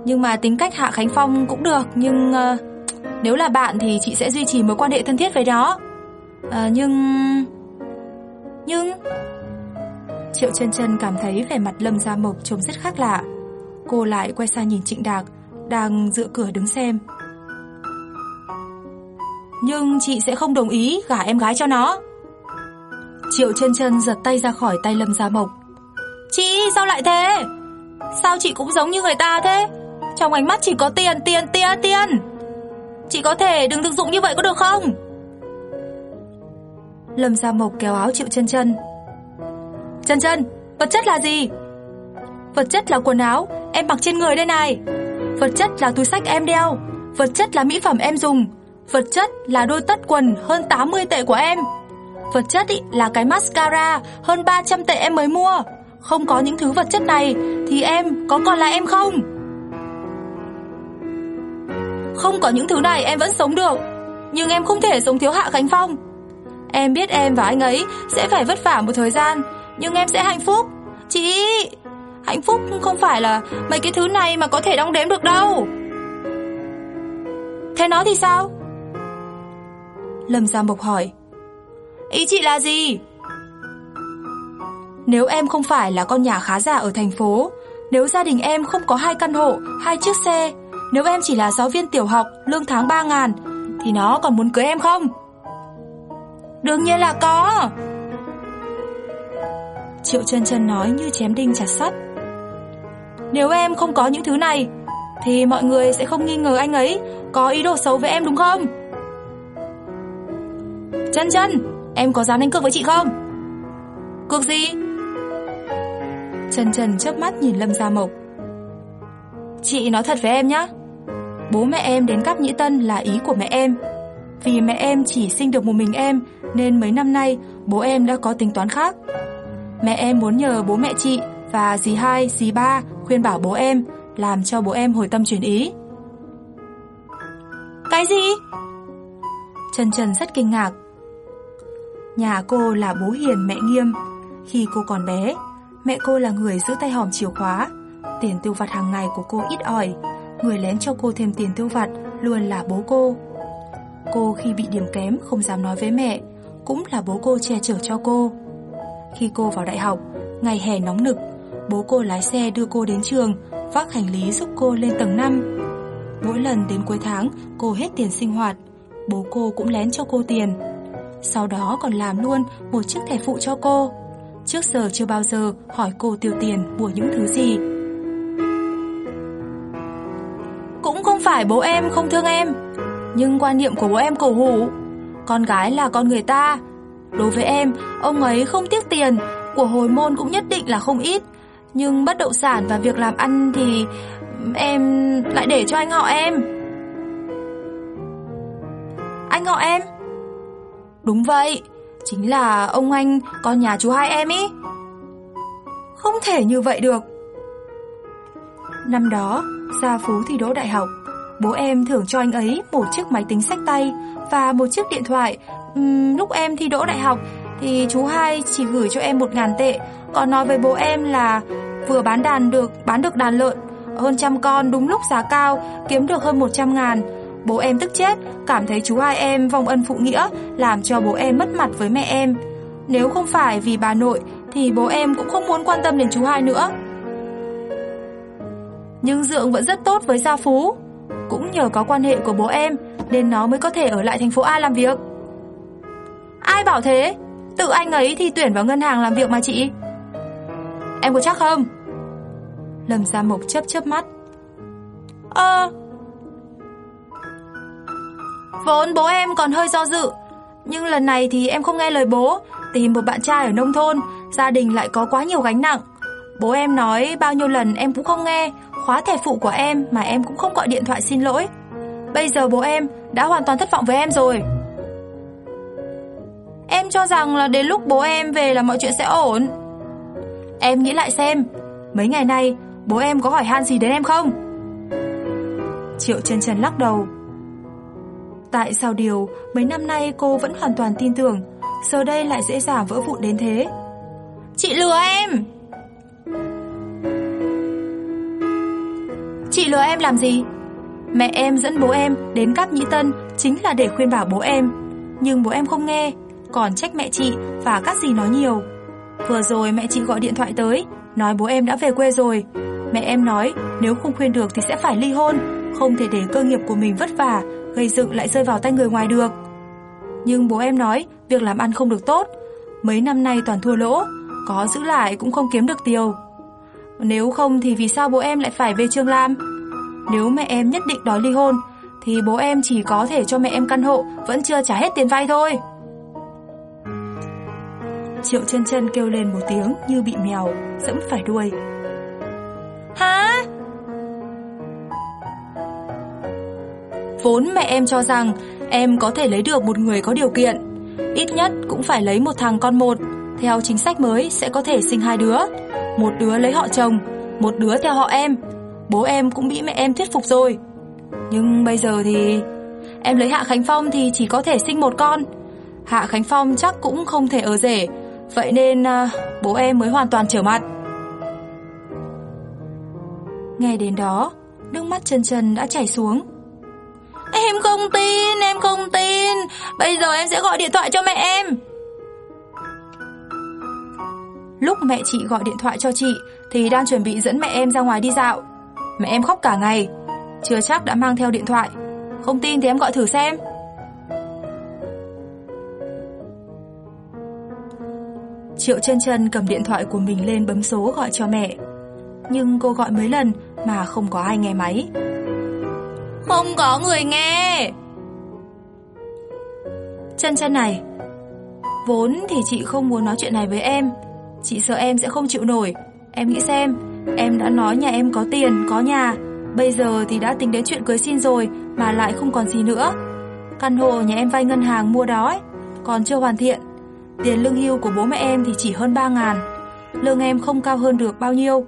nhưng mà tính cách Hạ Khánh Phong cũng được Nhưng uh, nếu là bạn thì chị sẽ duy trì mối quan hệ thân thiết với đó uh, ờ, Nhưng... Nhưng... Triệu chân chân cảm thấy vẻ mặt Lâm Gia Mộc trông rất khác lạ. Cô lại quay sang nhìn Trịnh Đạc Đang dựa cửa đứng xem. Nhưng chị sẽ không đồng ý gả em gái cho nó. Triệu chân chân giật tay ra khỏi tay Lâm Gia Mộc. Chị sao lại thế? Sao chị cũng giống như người ta thế? Trong ánh mắt chỉ có tiền, tiền, tiền, tiền. Chị có thể đừng thực dụng như vậy có được không? Lâm Gia Mộc kéo áo chịu chân chân. Chân chân, vật chất là gì? Vật chất là quần áo em mặc trên người đây này. Vật chất là túi sách em đeo. Vật chất là mỹ phẩm em dùng. Vật chất là đôi tất quần hơn 80 tệ của em. Vật chất ý là cái mascara hơn 300 tệ em mới mua. Không có những thứ vật chất này Thì em có còn là em không? Không có những thứ này em vẫn sống được. Nhưng em không thể sống thiếu Hạ Khánh Phong. Em biết em và anh ấy Sẽ phải vất vả một thời gian, Nhưng em sẽ hạnh phúc. Chị, Hạnh phúc không phải là mấy cái thứ này mà có thể đong đếm được đâu. Thế nó thì sao? Lâm Gia bộc hỏi. Ý chị là gì? Nếu em không phải là con nhà khá giả ở thành phố, Nếu gia đình em không có hai căn hộ, Hai chiếc xe nếu em chỉ là giáo viên tiểu học, lương tháng 3 ngàn, thì nó còn muốn cưới em không? Đương nhiên là có. Triệu chân chân nói như chém đinh chặt sắt. Nếu em không có những thứ này thì mọi người sẽ không nghi ngờ anh ấy có ý đồ xấu với em đúng không? Chân chân, em có dám đánh cược với chị không? Cược gì? Chân chân chớp mắt nhìn Lâm Gia Mộc. Chị nói thật với em nhé. Bố mẹ em đến cắp nhĩ tân là ý của mẹ em. Vì mẹ em chỉ sinh được một mình em nên mấy năm nay bố em đã có tính toán khác. Mẹ em muốn nhờ bố mẹ chị và dì hai, dì ba khuyên bảo bố em làm cho bố em hồi tâm chuyển ý. Cái gì? Trần Trần rất kinh ngạc. Nhà cô là bố hiền mẹ nghiêm. Khi cô còn bé, mẹ cô là người giữ tay hòm chìa khóa. Tiền tiêu vặt hàng ngày của cô ít ỏi. Người lén cho cô thêm tiền tiêu vặt luôn là bố cô. Cô khi bị điểm kém không dám nói với mẹ, cũng là bố cô che chở cho cô. Khi cô vào đại học, ngày hè nóng nực, bố cô lái xe đưa cô đến trường, vác hành lý giúp cô lên tầng 5. Mỗi lần đến cuối tháng, cô hết tiền sinh hoạt, bố cô cũng lén cho cô tiền. Sau đó còn làm luôn một chiếc thẻ phụ cho cô. Trước giờ chưa bao giờ hỏi cô tiêu tiền mua những thứ gì. Phải bố em không thương em, nhưng quan niệm của bố em cổ hủ. Con gái là con người ta. Đối với em, ông ấy không tiếc tiền, của hồi môn cũng nhất định là không ít. Nhưng bất động sản và việc làm ăn thì em lại để cho anh họ em. Anh họ em? Đúng vậy, chính là ông anh con nhà chú hai em ý. Không thể như vậy được. Năm đó, Gia Phú thi đỗ đại học, bố em thưởng cho anh ấy một chiếc máy tính sách tay và một chiếc điện thoại. Uhm, lúc em thi đỗ đại học thì chú hai chỉ gửi cho em một ngàn tệ, còn nói với bố em là vừa bán đàn được, bán được đàn lợn, hơn trăm con đúng lúc giá cao, kiếm được hơn 100 ngàn. Bố em tức chết, cảm thấy chú hai em vong ân phụ nghĩa, làm cho bố em mất mặt với mẹ em. Nếu không phải vì bà nội, thì bố em cũng không muốn quan tâm đến chú hai nữa. Nhưng Dượng vẫn rất tốt với Gia Phú. Cũng nhờ có quan hệ của bố em, nên nó mới có thể ở lại thành phố A làm việc. Ai bảo thế? Tự anh ấy thì tuyển vào ngân hàng làm việc mà chị. Em có chắc không? Lâm Gia Mộc chớp chớp mắt. Ơ. vốn bố em còn hơi do dự, nhưng lần này thì em không nghe lời bố, tìm một bạn trai ở nông thôn, gia đình lại có quá nhiều gánh nặng. Bố em nói bao nhiêu lần em cũng không nghe, khóa thẻ phụ của em mà em cũng không gọi điện thoại xin lỗi. Bây giờ bố em đã hoàn toàn thất vọng với em rồi. Em cho rằng là đến lúc bố em về là mọi chuyện sẽ ổn. Em nghĩ lại xem, mấy ngày nay bố em có hỏi han gì đến em không? Triệu chân chân lắc đầu. Tại sao điều mấy năm nay cô vẫn hoàn toàn tin tưởng, giờ đây lại dễ dàng vỡ vụn đến thế? Chị lừa em! Chị lừa em làm gì? Mẹ em dẫn bố em đến cáp nhĩ tân chính là để khuyên bảo bố em. Nhưng bố em không nghe, còn trách mẹ chị và các gì nói nhiều. Vừa rồi mẹ chị gọi điện thoại tới, nói bố em đã về quê rồi. Mẹ em nói nếu không khuyên được thì sẽ phải ly hôn, không thể để cơ nghiệp của mình vất vả, gây dựng lại rơi vào tay người ngoài được. Nhưng bố em nói việc làm ăn không được tốt, mấy năm nay toàn thua lỗ, có giữ lại cũng không kiếm được tiêu. Nếu không thì vì sao bố em lại phải về Trương Lam? Nếu mẹ em nhất định đòi ly hôn, thì bố em chỉ có thể cho mẹ em căn hộ, vẫn chưa trả hết tiền vay thôi. Triệu chân chân kêu lên một tiếng như bị mèo, dẫm phải đuôi. Hả? Vốn mẹ em cho rằng em có thể lấy được một người có điều kiện, ít nhất cũng phải lấy một thằng con một, theo chính sách mới sẽ có thể sinh hai đứa, một đứa lấy họ chồng, một đứa theo họ em. Bố em cũng bị mẹ em thuyết phục rồi. Nhưng bây giờ thì em lấy Hạ Khánh Phong thì chỉ có thể sinh một con. Hạ Khánh Phong chắc cũng không thể ở rể, vậy nên à, bố em mới hoàn toàn trở mặt. Nghe đến đó, nước mắt Trần Trần đã chảy xuống. Em không tin, em không tin. Bây giờ em sẽ gọi điện thoại cho mẹ em. Lúc mẹ chị gọi điện thoại cho chị thì đang chuẩn bị dẫn mẹ em ra ngoài đi dạo. Mẹ em khóc cả ngày, chưa chắc đã mang theo điện thoại. Không tin thì em gọi thử xem. Triệu chân chân cầm điện thoại của mình lên bấm số gọi cho mẹ. Nhưng cô gọi mấy lần mà không có ai nghe máy. Không có người nghe. Chân chân này, vốn thì chị không muốn nói chuyện này với em. Chị sợ em sẽ không chịu nổi. Em nghĩ xem, em đã nói nhà em có tiền, có nhà. Bây giờ thì đã tính đến chuyện cưới xin rồi mà lại không còn gì nữa. Căn hộ nhà em vay ngân hàng mua đó ấy, còn chưa hoàn thiện. Tiền lương hưu của bố mẹ em thì chỉ hơn 3 ngàn. Lương em không cao hơn được bao nhiêu.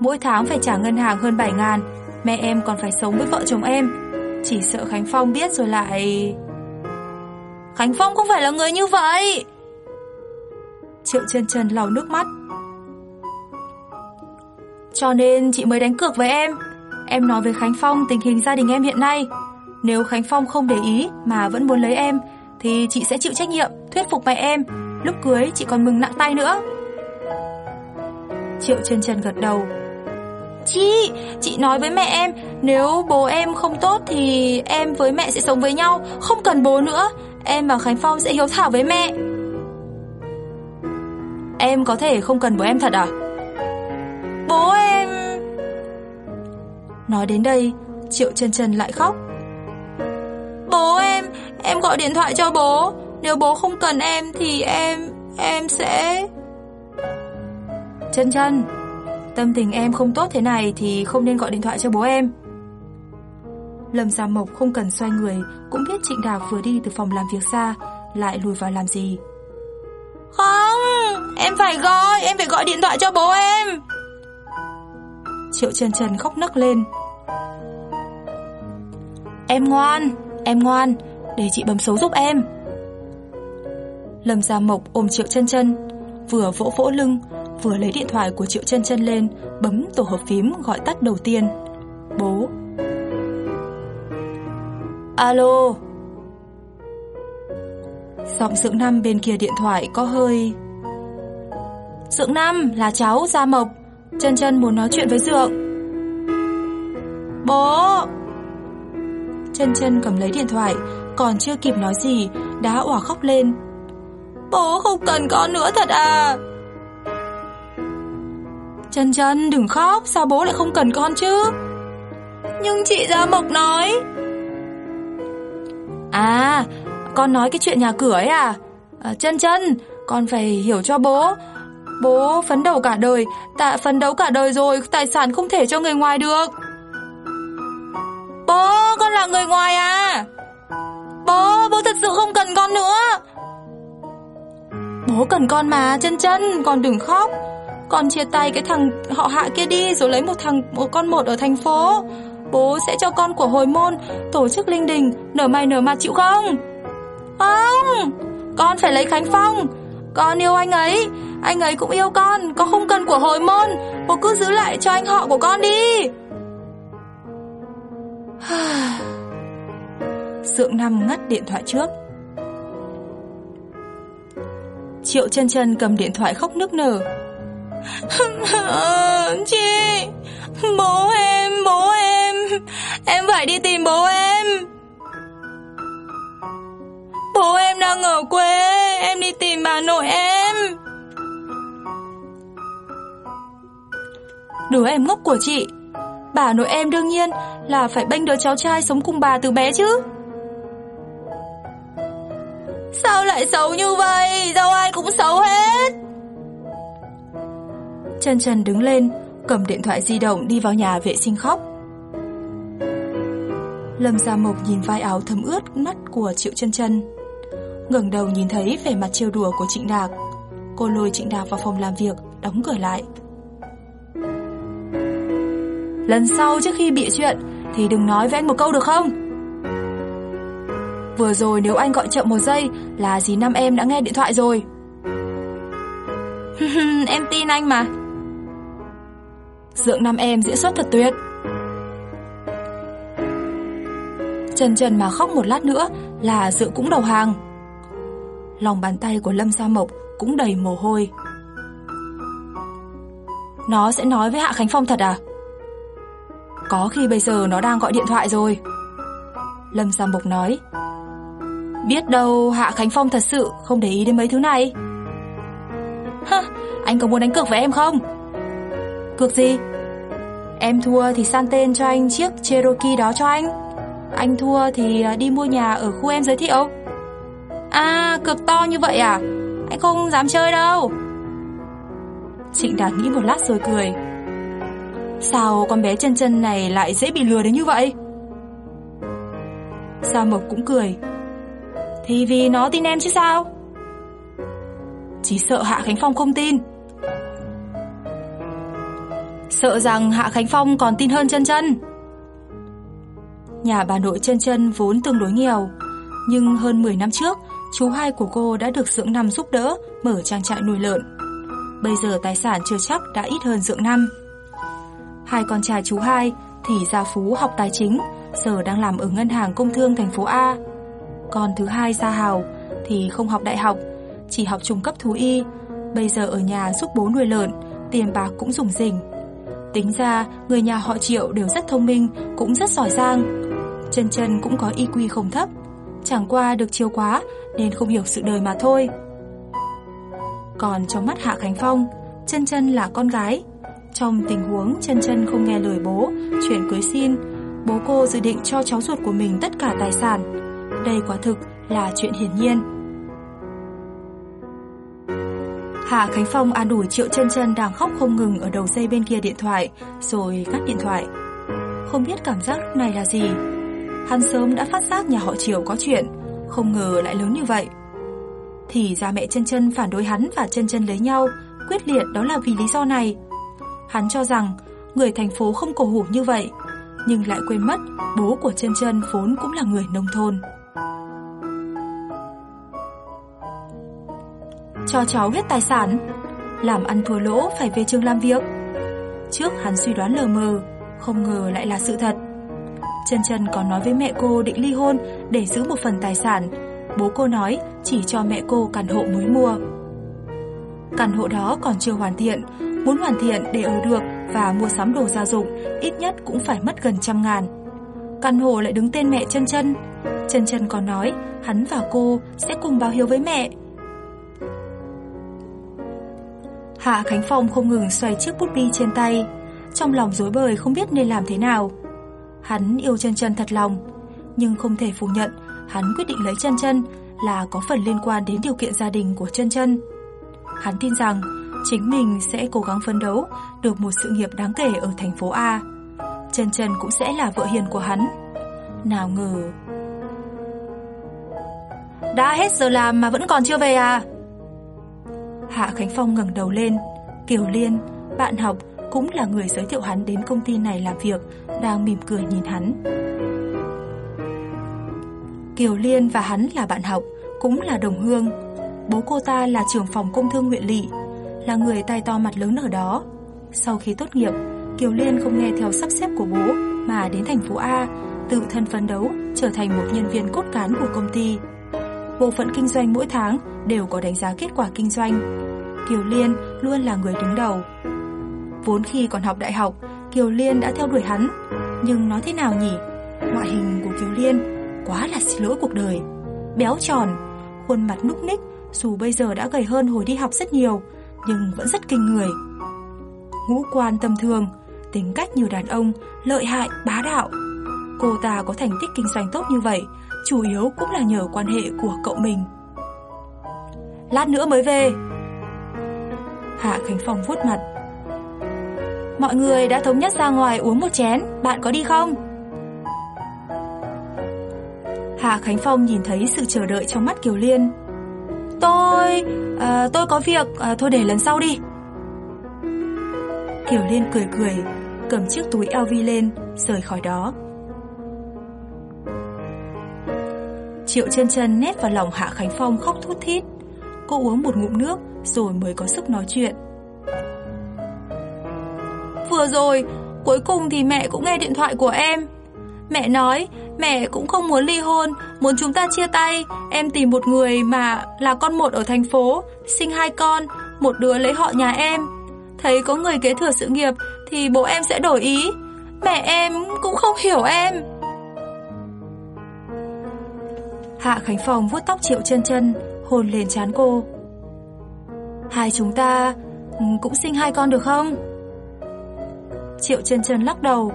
Mỗi tháng phải trả ngân hàng hơn 7 ngàn. Mẹ em còn phải sống với vợ chồng em. Chỉ sợ Khánh Phong biết rồi lại... Khánh Phong không phải là người như vậy. Triệu chân chân lau nước mắt. Cho nên chị mới đánh cược với em. Em nói với Khánh Phong tình hình gia đình em hiện nay. Nếu Khánh Phong không để ý mà vẫn muốn lấy em, thì chị sẽ chịu trách nhiệm, thuyết phục mẹ em. Lúc cưới chị còn mừng nặng tay nữa. Triệu chân chân gật đầu. Chị, chị nói với mẹ em, nếu bố em không tốt thì em với mẹ sẽ sống với nhau, không cần bố nữa. Em và Khánh Phong sẽ hiếu thảo với mẹ. Em có thể không cần bố em thật à? Bố em... Nói đến đây, Triệu chân chân lại khóc. Bố em, em gọi điện thoại cho bố. Nếu bố không cần em thì em, em sẽ... Chân chân, tâm tình em không tốt thế này thì không nên gọi điện thoại cho bố em. Lâm Gia Mộc không cần xoay người, cũng biết Trịnh đào vừa đi từ phòng làm việc xa, lại lùi vào làm gì. Không, em phải gọi, em phải gọi điện thoại cho bố em. Triệu chân chân khóc nấc lên. Em ngoan, em ngoan, để chị bấm số giúp em. Lâm Gia Mộc ôm Triệu chân chân, vừa vỗ vỗ lưng, vừa lấy điện thoại của Triệu chân chân lên, bấm tổ hợp phím gọi tắt đầu tiên. Bố. Alo. Giọng Dưỡng Năm bên kia điện thoại có hơi... Dượng Năm là cháu Gia Mộc, chân chân muốn nói chuyện với Dượng. Bố! Chân chân cầm lấy điện thoại, còn chưa kịp nói gì, đã òa khóc lên. Bố không cần con nữa thật à? Chân chân đừng khóc, sao bố lại không cần con chứ? Nhưng chị Gia Mộc nói. À, con nói cái chuyện nhà cửa ấy à? à chân chân, con phải hiểu cho bố. Bố phấn đấu cả đời, tạ phấn đấu cả đời rồi, tài sản không thể cho người ngoài được. Bố, con là người ngoài à? Bố, bố thật sự không cần con nữa. Bố cần con mà, chân chân, con đừng khóc. Con chia tay cái thằng họ hạ kia đi rồi lấy một thằng một con một ở thành phố. Bố sẽ cho con của hồi môn tổ chức linh đình, nở mày nở mặt chịu không? Không, con phải lấy Khánh Phong. Con yêu anh ấy, anh ấy cũng yêu con, con không cần của hồi môn, bố cứ giữ lại cho anh họ của con đi. Sượng Năm ngắt điện thoại trước. Triệu chân chân cầm điện thoại khóc nức nở. Chị, bố em, bố em, em phải đi tìm bố em. Bố em đang ở quê, em đi tìm bà nội em. Đứa em ngốc của chị, bà nội em đương nhiên là phải bênh đứa cháu trai sống cùng bà từ bé chứ. Sao lại xấu như vậy? Đâu ai cũng xấu hết. Chân chân đứng lên, cầm điện thoại di động đi vào nhà vệ sinh khóc. Lâm Gia Mộc nhìn vai áo thấm ướt nắt của Triệu Chân Chân, ngẩng đầu nhìn thấy vẻ mặt trêu đùa của Trịnh Đạc. Cô lôi Trịnh Đạc vào phòng làm việc, đóng cửa lại. Lần sau trước khi bị chuyện thì đừng nói với anh một câu được không? Vừa rồi nếu anh gọi chậm một giây là dì năm em đã nghe điện thoại rồi. em tin anh mà. Dượng năm em diễn xuất thật tuyệt. Trần trần mà khóc một lát nữa là Dượng cũng đầu hàng. Lòng bàn tay của Lâm gia Mộc cũng đầy mồ hôi. Nó sẽ nói với Hạ Khánh Phong thật à? Có khi bây giờ nó đang gọi điện thoại rồi. Lâm gia Mộc nói. Biết đâu Hạ Khánh Phong thật sự không để ý đến mấy thứ này. Hả, anh có muốn đánh cược với em không? Cược gì? Em thua thì san tên cho anh chiếc Cherokee đó cho anh Anh thua thì à, đi mua nhà ở khu em giới thiệu À cực to như vậy à? Anh không dám chơi đâu. Trịnh Đạt nghĩ một lát rồi cười. Sao con bé chân chân này lại dễ bị lừa đến như vậy? Sao Mộc cũng cười. Thì vì nó tin em chứ sao? Chỉ sợ Hạ Khánh Phong không tin. Sợ rằng Hạ Khánh Phong còn tin hơn chân chân. Nhà bà nội chân chân vốn tương đối nghèo, Nhưng hơn 10 năm trước Chú hai của cô đã được dưỡng năm giúp đỡ, Mở trang trại nuôi lợn. Bây giờ tài sản chưa chắc đã ít hơn dưỡng năm. Hai con trai chú hai Thì Gia Phú học tài chính, Giờ đang làm ở ngân hàng công thương thành phố A. Còn thứ hai Gia Hào Thì không học đại học, Chỉ học trung cấp thú y. Bây giờ ở nhà giúp bố nuôi lợn, Tiền bạc cũng dùng rỉnh. Tính ra người nhà họ Triệu đều rất thông minh, Cũng rất giỏi giang. Chân chân cũng có IQ không thấp. Chẳng qua được chiều quá Nên không hiểu sự đời mà thôi Còn trong mắt Hạ Khánh Phong Chân chân là con gái Trong tình huống chân chân không nghe lời bố Chuyển cưới xin Bố cô dự định cho cháu ruột của mình tất cả tài sản Đây quả thực là chuyện hiển nhiên Hạ Khánh Phong an ủi Triệu chân chân đang khóc không ngừng ở đầu dây bên kia điện thoại, rồi cắt điện thoại. Không biết cảm giác lúc này là gì. Hắn sớm đã phát giác nhà họ triều có chuyện, không ngờ lại lớn như vậy. Thì ra mẹ chân chân phản đối hắn và chân chân lấy nhau, quyết liệt đó là vì lý do này. Hắn cho rằng người thành phố không cổ hủ như vậy, nhưng lại quên mất bố của chân chân vốn cũng là người nông thôn. cho cháu hết tài sản, làm ăn thua lỗ phải về trường làm việc. Trước hắn suy đoán lờ mờ, không ngờ lại là sự thật. Trần Trần còn nói với mẹ cô định ly hôn để giữ một phần tài sản. Bố cô nói chỉ cho mẹ cô căn hộ mới mua. Căn hộ đó còn chưa hoàn thiện, muốn hoàn thiện để ở được và mua sắm đồ gia dụng ít nhất cũng phải mất gần trăm ngàn. Căn hộ lại đứng tên mẹ Trân Trân. Trân Trân còn nói hắn và cô sẽ cùng báo hiếu với mẹ Hạ Khánh Phong không ngừng xoay chiếc bút bi trên tay, trong lòng rối bời không biết nên làm thế nào. Hắn yêu chân chân thật lòng, nhưng không thể phủ nhận hắn quyết định lấy chân chân là có phần liên quan đến điều kiện gia đình của chân chân. Hắn tin rằng chính mình sẽ cố gắng phấn đấu được một sự nghiệp đáng kể ở thành phố A. Chân chân cũng sẽ là vợ hiền của hắn. Nào ngờ... Đã hết giờ làm mà vẫn còn chưa về à? Hạ Khánh Phong ngẩng đầu lên, Kiều Liên, bạn học cũng là người giới thiệu hắn đến công ty này làm việc, đang mỉm cười nhìn hắn. Kiều Liên và hắn là bạn học, cũng là đồng hương. Bố cô ta là trưởng phòng công thương huyện lỵ, là người tay to mặt lớn ở đó. Sau khi tốt nghiệp, Kiều Liên không nghe theo sắp xếp của bố mà đến thành phố A, tự thân phấn đấu trở thành một nhân viên cốt cán của công ty bộ phận kinh doanh mỗi tháng đều có đánh giá kết quả kinh doanh. Kiều Liên luôn là người đứng đầu. Vốn khi còn học đại học, Kiều Liên đã theo đuổi hắn, nhưng nói thế nào nhỉ? Ngoại hình của Kiều Liên quá là xin lỗi cuộc đời. Béo tròn, khuôn mặt núc ních, dù bây giờ đã gầy hơn hồi đi học rất nhiều, nhưng vẫn rất kinh người. Ngũ quan tầm thường, tính cách như đàn ông, lợi hại, bá đạo. Cô ta có thành tích kinh doanh tốt như vậy, chủ yếu cũng là nhờ quan hệ của cậu mình. Lát nữa mới về. Hạ Khánh Phong vuốt mặt. Mọi người đã thống nhất ra ngoài uống một chén, bạn có đi không? Hạ Khánh Phong nhìn thấy sự chờ đợi trong mắt Kiều Liên. Tôi... À, tôi có việc, à, thôi để lần sau đi. Kiều Liên cười cười, cầm chiếc túi LV lên, rời khỏi đó. Triệu chân chân nét vào lòng Hạ Khánh Phong khóc thút thít. Cô uống một ngụm nước rồi mới có sức nói chuyện. Vừa rồi, cuối cùng thì mẹ cũng nghe điện thoại của em. Mẹ nói mẹ cũng không muốn ly hôn, muốn chúng ta chia tay. Em tìm một người mà là con một ở thành phố, sinh hai con, một đứa lấy họ nhà em. Thấy có người kế thừa sự nghiệp thì bố em sẽ đổi ý. Mẹ em cũng không hiểu em. Hạ Khánh Phong vuốt tóc Triệu chân chân, hồn lên chán cô. Hai chúng ta ừ, cũng sinh hai con được không? Triệu chân chân lắc đầu.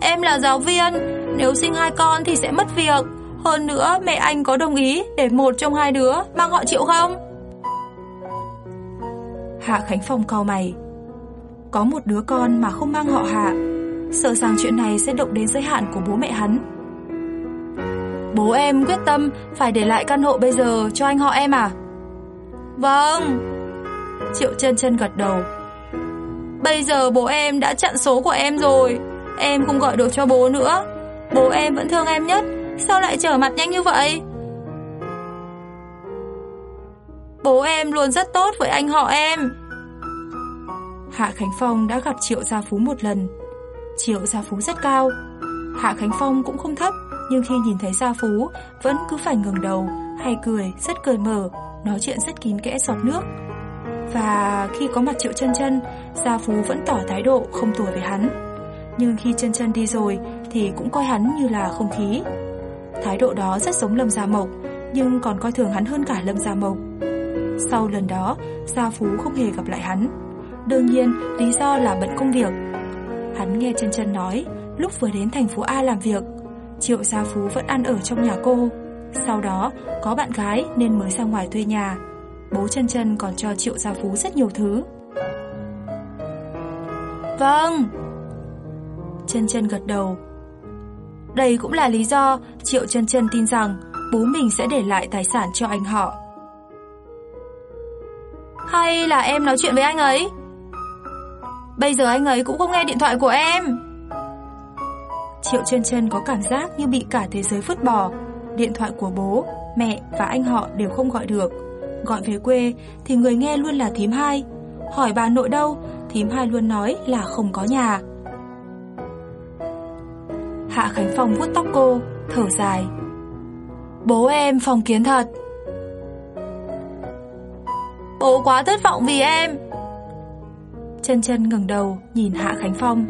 Em là giáo viên, nếu sinh hai con thì sẽ mất việc. Hơn nữa, mẹ anh có đồng ý để một trong hai đứa mang họ Triệu không? Hạ Khánh Phong cau mày. Có một đứa con mà không mang họ Hạ, sợ rằng chuyện này sẽ động đến giới hạn của bố mẹ hắn. Bố em quyết tâm phải để lại căn hộ bây giờ cho anh họ em à? Vâng. Triệu chân chân gật đầu. Bây giờ bố em đã chặn số của em rồi, em không gọi được cho bố nữa. Bố em vẫn thương em nhất, sao lại trở mặt nhanh như vậy? Bố em luôn rất tốt với anh họ em. Hạ Khánh Phong đã gặp Triệu Gia Phú một lần. Triệu Gia Phú rất cao. Hạ Khánh Phong cũng không thấp, nhưng khi nhìn thấy Gia Phú, vẫn cứ phải ngừng đầu, hay cười, rất cười mở, nói chuyện rất kín kẽ giọt nước. Và khi có mặt Triệu chân chân, Gia Phú vẫn tỏ thái độ không tuổi với hắn. Nhưng khi chân chân đi rồi thì cũng coi hắn như là không khí. Thái độ đó rất giống Lâm Gia Mộc, nhưng còn coi thường hắn hơn cả Lâm Gia Mộc. Sau lần đó, Gia Phú không hề gặp lại hắn. Đương nhiên, lý do là bận công việc. Hắn nghe chân chân nói, lúc vừa đến thành phố A làm việc, Triệu Gia Phú vẫn ăn ở trong nhà cô. Sau đó, có bạn gái nên mới ra ngoài thuê nhà. Bố chân chân còn cho Triệu Gia Phú rất nhiều thứ. Vâng. Chân chân gật đầu. Đây cũng là lý do Triệu chân chân tin rằng bố mình sẽ để lại tài sản cho anh họ. Hay là em nói chuyện với anh ấy? Bây giờ anh ấy cũng không nghe điện thoại của em. Triệu chân chân có cảm giác như bị cả thế giới vứt bỏ. Điện thoại của bố, mẹ và anh họ đều không gọi được. Gọi về quê thì người nghe luôn là thím hai. Hỏi bà nội đâu, thím hai luôn nói là không có nhà. Hạ Khánh Phong vuốt tóc cô, thở dài. Bố em phòng kiến thật. Bố quá thất vọng vì em. Chân chân ngẩng đầu nhìn Hạ Khánh Phong.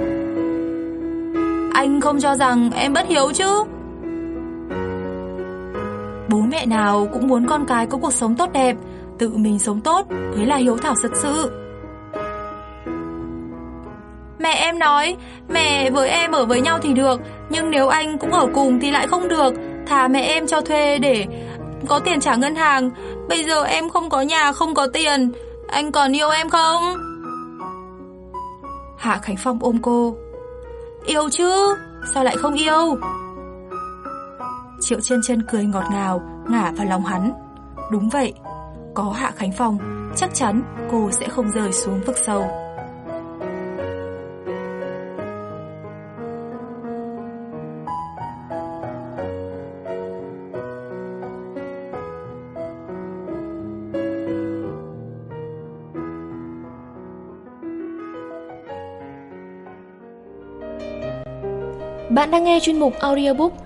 Anh không cho rằng em bất hiếu chứ? Bố mẹ nào cũng muốn con cái có cuộc sống tốt đẹp, tự mình sống tốt, thế là hiếu thảo thật sự. Mẹ em nói, mẹ với em ở với nhau thì được, nhưng nếu anh cũng ở cùng thì lại không được, thà mẹ em cho thuê để có tiền trả ngân hàng. Bây giờ em không có nhà, không có tiền, anh còn yêu em không? Hạ Khánh Phong ôm cô. Yêu chứ, sao lại không yêu? Triệu chân chân cười ngọt ngào, ngả vào lòng hắn. Đúng vậy, có Hạ Khánh Phong, chắc chắn cô sẽ không rơi xuống vực sâu. Bạn đang nghe chuyên mục audiobook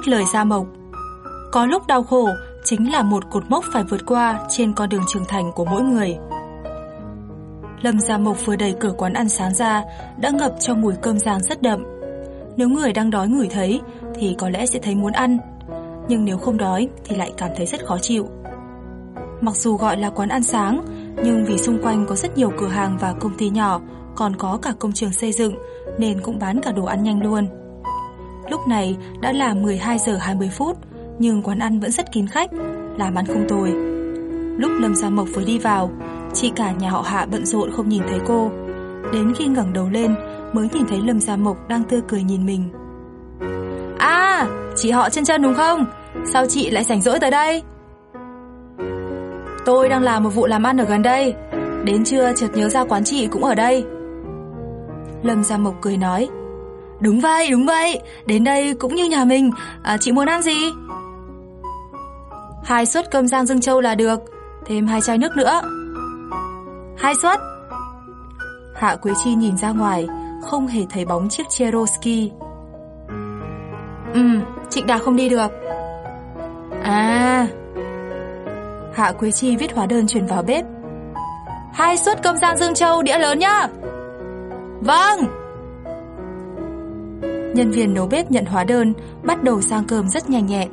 Trích lời Gia Mộc Có lúc đau khổ chính là một cột mốc phải vượt qua trên con đường trưởng thành của mỗi người. Lâm Gia Mộc vừa đẩy cửa quán ăn sáng ra đã ngập trong mùi cơm rang rất đậm. Nếu người đang đói ngửi thấy thì có lẽ sẽ thấy muốn ăn, nhưng nếu không đói thì lại cảm thấy rất khó chịu. Mặc dù gọi là quán ăn sáng, nhưng vì xung quanh có rất nhiều cửa hàng và công ty nhỏ, còn có cả công trường xây dựng nên cũng bán cả đồ ăn nhanh luôn. Lúc này đã là 12 giờ 20 phút, nhưng quán ăn vẫn rất kín khách, làm ăn không tồi. Lúc Lâm Gia Mộc vừa đi vào, chỉ cả nhà họ Hạ bận rộn không nhìn thấy cô. Đến khi ngẩng đầu lên mới nhìn thấy Lâm Gia Mộc đang tươi cười nhìn mình. À, chị họ chân chân đúng không? Sao chị lại rảnh rỗi tới đây? Tôi đang làm một vụ làm ăn ở gần đây. Đến trưa chợt nhớ ra quán chị cũng ở đây. Lâm Gia Mộc cười nói Đúng vậy, đúng vậy Đến đây cũng như nhà mình à, Chị muốn ăn gì? Hai suất cơm rang Dương Châu là được Thêm hai chai nước nữa Hai suất Hạ Quế Chi nhìn ra ngoài, không hề thấy bóng chiếc Cherokee. Ừm, Trịnh Đạt không đi được. À... Hạ Quế Chi viết hóa đơn chuyển vào bếp. Hai suất cơm rang Dương Châu đĩa lớn nhá. Vâng. Nhân viên nấu bếp nhận hóa đơn, bắt đầu sang cơm rất nhanh nhẹn.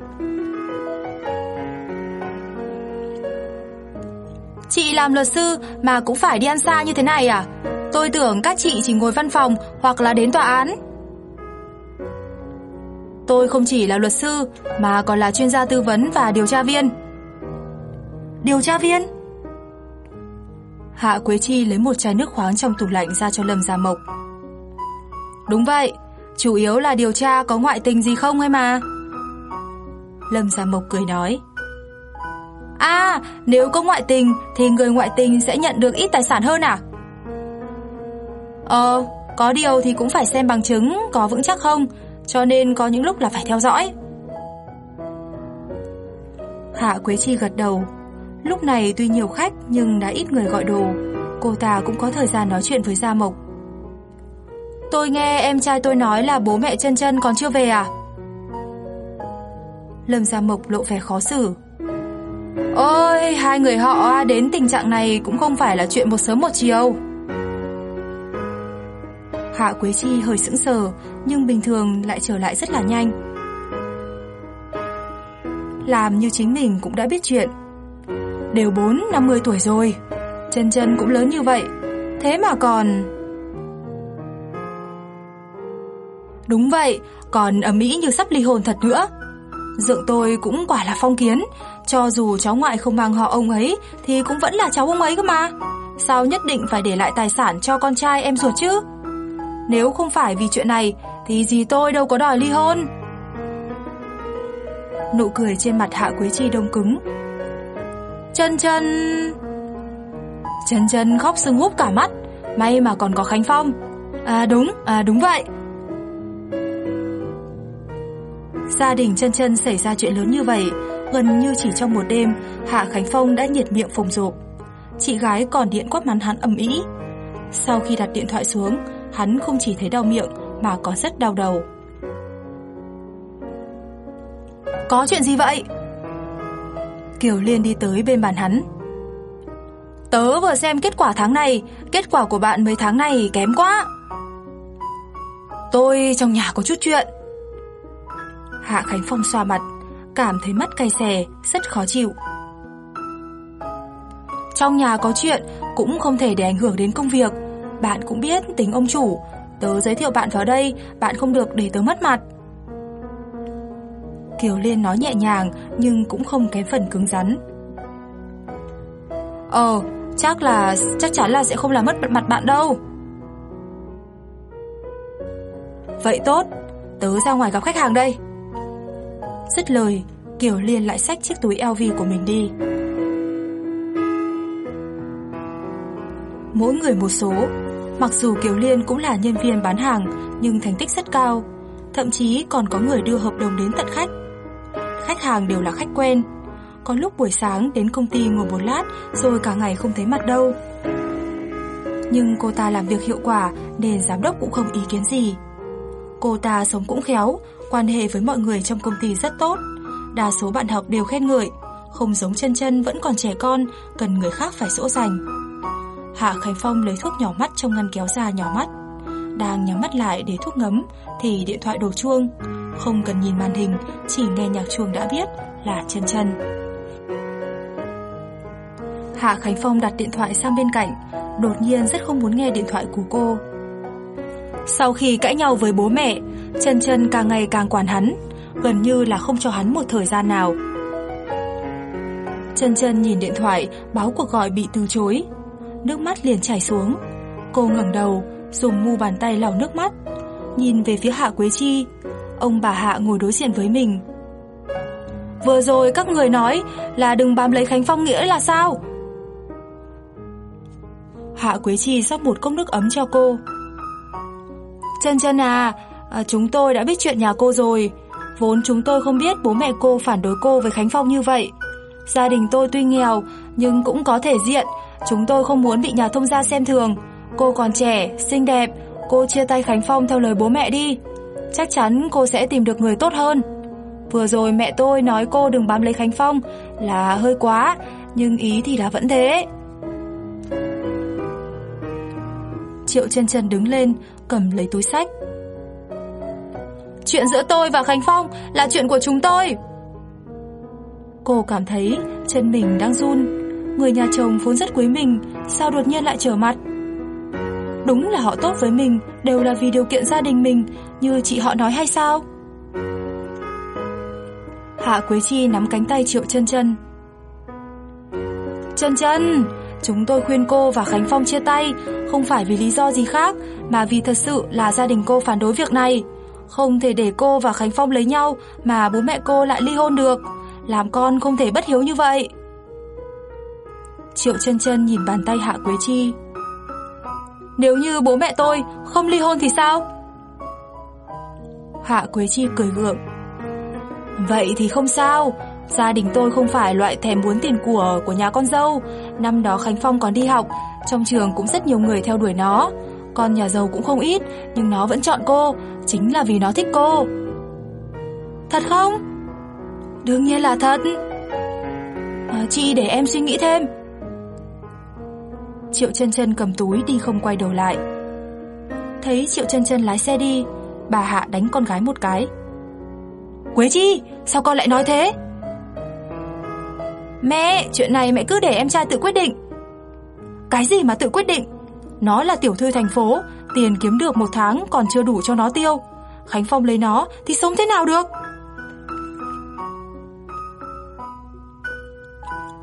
Chị làm luật sư mà cũng phải đi ăn xa như thế này à? Tôi tưởng các chị chỉ ngồi văn phòng hoặc là đến tòa án. Tôi không chỉ là luật sư mà còn là chuyên gia tư vấn và điều tra viên. Điều tra viên? Hạ Quế Chi lấy một chai nước khoáng trong tủ lạnh ra cho Lâm Gia Mộc. Đúng vậy, chủ yếu là điều tra có ngoại tình gì không ấy mà. Lâm Gia Mộc cười nói. À, nếu có ngoại tình thì người ngoại tình sẽ nhận được ít tài sản hơn à? Ờ, có điều thì cũng phải xem bằng chứng có vững chắc không, cho nên có những lúc là phải theo dõi. Hạ Quế Chi gật đầu. Lúc này tuy nhiều khách nhưng đã ít người gọi đồ, cô ta cũng có thời gian nói chuyện với Gia Mộc. Tôi nghe em trai tôi nói là bố mẹ chân chân còn chưa về à? Lâm Gia Mộc lộ vẻ khó xử. Ôi, hai người họ à, đến tình trạng này cũng không phải là chuyện một sớm một chiều. Hạ Quế Chi hơi sững sờ, nhưng bình thường lại trở lại rất là nhanh. Làm như chính mình cũng đã biết chuyện. Đều 4, 50 tuổi rồi, chân chân cũng lớn như vậy, thế mà còn... Đúng vậy, còn ở Mỹ như sắp ly hôn thật nữa. Dượng tôi cũng quả là phong kiến, cho dù cháu ngoại không mang họ ông ấy thì cũng vẫn là cháu ông ấy cơ mà. Sao nhất định phải để lại tài sản cho con trai em ruột chứ? Nếu không phải vì chuyện này thì gì tôi đâu có đòi ly hôn. Nụ cười trên mặt Hạ Quế Chi đông cứng. Chân chân... Chân chân khóc sưng húp cả mắt, may mà còn có Khánh Phong. À đúng, à đúng vậy. Gia đình chân chân xảy ra chuyện lớn như vậy, gần như chỉ trong một đêm, Hạ Khánh Phong đã nhiệt miệng phồng rộp. Chị gái còn điện quát mắng hắn ầm ĩ. Sau khi đặt điện thoại xuống, hắn không chỉ thấy đau miệng mà còn rất đau đầu. Có chuyện gì vậy? Kiều Liên đi tới bên bàn hắn. Tớ vừa xem kết quả tháng này, kết quả của bạn mấy tháng này kém quá. Tôi trong nhà có chút chuyện. Hạ Khánh Phong xoa mặt, cảm thấy mắt cay xè, rất khó chịu. Trong nhà có chuyện cũng không thể để ảnh hưởng đến công việc. Bạn cũng biết tính ông chủ, tớ giới thiệu bạn vào đây, bạn không được để tớ mất mặt. Kiều Liên nói nhẹ nhàng nhưng cũng không kém phần cứng rắn. Ờ, chắc là chắc chắn là sẽ không làm mất mặt bạn đâu. Vậy tốt, tớ ra ngoài gặp khách hàng đây. Dứt lời, Kiều Liên lại xách chiếc túi LV của mình đi. Mỗi người một số, mặc dù Kiều Liên cũng là nhân viên bán hàng nhưng thành tích rất cao, thậm chí còn có người đưa hợp đồng đến tận khách. Khách hàng đều là khách quen. Có lúc buổi sáng đến công ty ngồi một lát rồi cả ngày không thấy mặt đâu. Nhưng cô ta làm việc hiệu quả nên giám đốc cũng không ý kiến gì. Cô ta sống cũng khéo, quan hệ với mọi người trong công ty rất tốt. Đa số bạn học đều khen ngợi, không giống chân chân vẫn còn trẻ con, cần người khác phải dỗ dành. Hạ Khánh Phong lấy thuốc nhỏ mắt trong ngăn kéo ra nhỏ mắt. Đang nhắm mắt lại để thuốc ngấm thì điện thoại đổ chuông. Không cần nhìn màn hình, chỉ nghe nhạc chuông đã biết là chân chân. Hạ Khánh Phong đặt điện thoại sang bên cạnh, đột nhiên rất không muốn nghe điện thoại của cô. Sau khi cãi nhau với bố mẹ, Trần Trần càng ngày càng quản hắn, gần như là không cho hắn một thời gian nào. Trần Trần nhìn điện thoại, báo cuộc gọi bị từ chối. Nước mắt liền chảy xuống. Cô ngẩng đầu, dùng mu bàn tay lau nước mắt, nhìn về phía Hạ Quế Chi. Ông bà Hạ ngồi đối diện với mình. Vừa rồi các người nói là đừng bám lấy Khánh Phong nghĩa là sao? Hạ Quế Chi rót một cốc nước ấm cho cô. Chân chân à, à, chúng tôi đã biết chuyện nhà cô rồi. Vốn chúng tôi không biết bố mẹ cô phản đối cô với Khánh Phong như vậy. Gia đình tôi tuy nghèo nhưng cũng có thể diện, chúng tôi không muốn bị nhà thông gia xem thường. Cô còn trẻ, xinh đẹp, cô chia tay Khánh Phong theo lời bố mẹ đi. Chắc chắn cô sẽ tìm được người tốt hơn. Vừa rồi mẹ tôi nói cô đừng bám lấy Khánh Phong là hơi quá, nhưng ý thì là vẫn thế. Triệu chân chân đứng lên, cầm lấy túi sách. Chuyện giữa tôi và Khánh Phong là chuyện của chúng tôi. Cô cảm thấy chân mình đang run. Người nhà chồng vốn rất quý mình, sao đột nhiên lại trở mặt? Đúng là họ tốt với mình, đều là vì điều kiện gia đình mình, như chị họ nói hay sao? Hạ Quế Chi nắm cánh tay Triệu Chân Chân. Chân Chân, chúng tôi khuyên cô và Khánh Phong chia tay, không phải vì lý do gì khác, mà vì thật sự là gia đình cô phản đối việc này. Không thể để cô và Khánh Phong lấy nhau mà bố mẹ cô lại ly hôn được. Làm con không thể bất hiếu như vậy. Triệu chân chân nhìn bàn tay Hạ Quế Chi. Nếu như bố mẹ tôi không ly hôn thì sao? Hạ Quế Chi cười gượng. Vậy thì không sao, gia đình tôi không phải loại thèm muốn tiền của của nhà con dâu. Năm đó Khánh Phong còn đi học, trong trường cũng rất nhiều người theo đuổi nó. Con nhà giàu cũng không ít, nhưng nó vẫn chọn cô, chính là vì nó thích cô. Thật không? Đương nhiên là thật. À, chị để em suy nghĩ thêm. Triệu chân chân cầm túi đi không quay đầu lại. Thấy Triệu chân chân lái xe đi, bà Hạ đánh con gái một cái. Quế Chi, sao con lại nói thế? Mẹ, chuyện này mẹ cứ để em trai tự quyết định. Cái gì mà tự quyết định? Nó là tiểu thư thành phố, tiền kiếm được một tháng còn chưa đủ cho nó tiêu. Khánh Phong lấy nó thì sống thế nào được?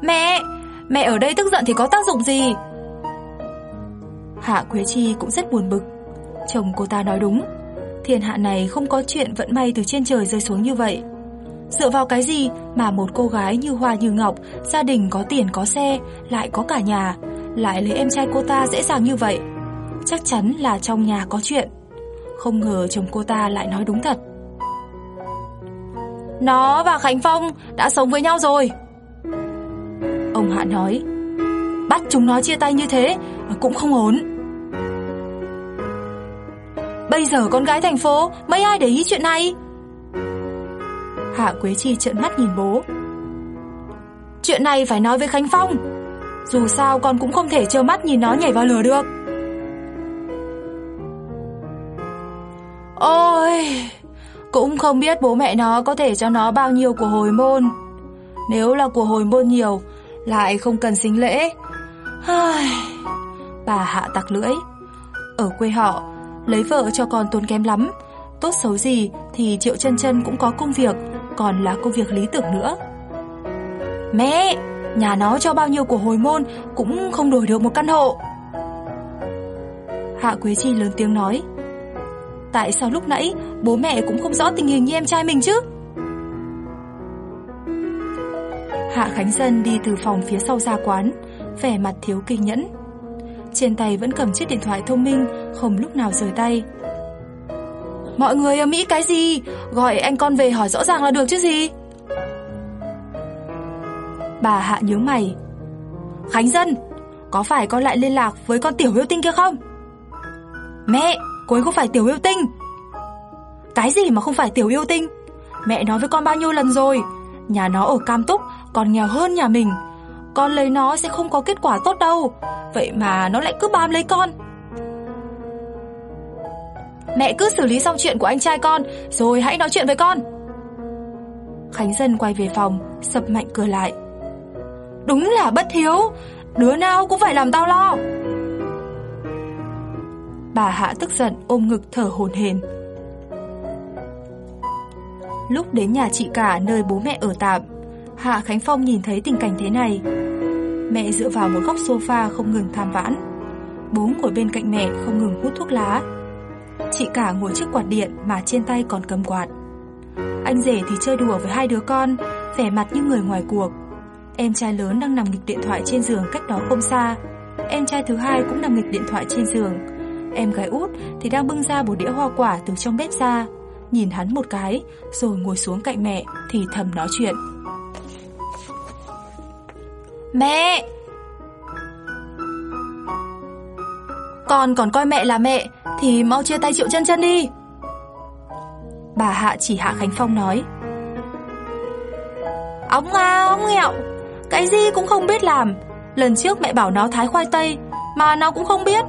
Mẹ, mẹ ở đây tức giận thì có tác dụng gì? Hạ Quế Chi cũng rất buồn bực. Chồng cô ta nói đúng, thiên hạ này không có chuyện vận may từ trên trời rơi xuống như vậy. Dựa vào cái gì mà một cô gái như Hoa như Ngọc, gia đình có tiền có xe, lại có cả nhà, lại lấy em trai cô ta dễ dàng như vậy? Chắc chắn là trong nhà có chuyện. Không ngờ chồng cô ta lại nói đúng thật. Nó và Khánh Phong đã sống với nhau rồi. Ông Hạ nói, bắt chúng nó chia tay như thế cũng không ổn. Bây giờ con gái thành phố mấy ai để ý chuyện này? Hạ Quế Chi trợn mắt nhìn bố. Chuyện này phải nói với Khánh Phong. Dù sao con cũng không thể trơ mắt nhìn nó nhảy vào lửa được. Ôi, cũng không biết bố mẹ nó có thể cho nó bao nhiêu của hồi môn. Nếu là của hồi môn nhiều, lại không cần xính lễ. Bà hạ tặc lưỡi. Ở quê họ, lấy vợ cho con tốn kém lắm. Tốt xấu gì thì Triệu chân chân cũng có công việc, còn là công việc lý tưởng nữa. Mẹ, nhà nó cho bao nhiêu của hồi môn cũng không đổi được một căn hộ. Hạ Quế Chi lớn tiếng nói. Tại sao lúc nãy bố mẹ cũng không rõ tình hình như em trai mình chứ? Hạ Khánh Dân đi từ phòng phía sau ra quán, vẻ mặt thiếu kinh nhẫn. Trên tay vẫn cầm chiếc điện thoại thông minh, không lúc nào rời tay. Mọi người ở Mỹ cái gì? Gọi anh con về hỏi rõ ràng là được chứ gì? Bà Hạ nhớ mày. Khánh Dân, có phải con lại liên lạc với con tiểu yêu tinh kia không? Mẹ, cô ấy không phải tiểu yêu tinh. Cái gì mà không phải tiểu yêu tinh? Mẹ nói với con bao nhiêu lần rồi, nhà nó ở Cam Túc còn nghèo hơn nhà mình. Con lấy nó sẽ không có kết quả tốt đâu, vậy mà nó lại cứ bám lấy con. Mẹ cứ xử lý xong chuyện của anh trai con, Rồi hãy nói chuyện với con. Khánh Dân quay về phòng, Sập mạnh cửa lại. Đúng là bất hiếu, Đứa nào cũng phải làm tao lo. Bà Hạ tức giận ôm ngực thở hổn hển. Lúc đến nhà chị cả nơi bố mẹ ở tạm, Hạ Khánh Phong nhìn thấy tình cảnh thế này. Mẹ dựa vào một góc sofa không ngừng than vãn. Bố ngồi bên cạnh mẹ không ngừng hút thuốc lá. Chị cả ngồi trước quạt điện mà trên tay còn cầm quạt. Anh rể thì chơi đùa với hai đứa con, vẻ mặt như người ngoài cuộc. Em trai lớn đang nằm nghịch điện thoại trên giường cách đó không xa. Em trai thứ hai cũng nằm nghịch điện thoại trên giường. Em gái út thì đang bưng ra một đĩa hoa quả từ trong bếp ra. Nhìn hắn một cái, rồi ngồi xuống cạnh mẹ thì thầm nói chuyện. Mẹ! Con còn coi mẹ là mẹ, Thì mau chia tay Triệu chân chân đi. Bà Hạ chỉ Hạ Khánh Phong nói. Ống à ống nghẹo, Cái gì cũng không biết làm. Lần trước mẹ bảo nó thái khoai tây, Mà nó cũng không biết.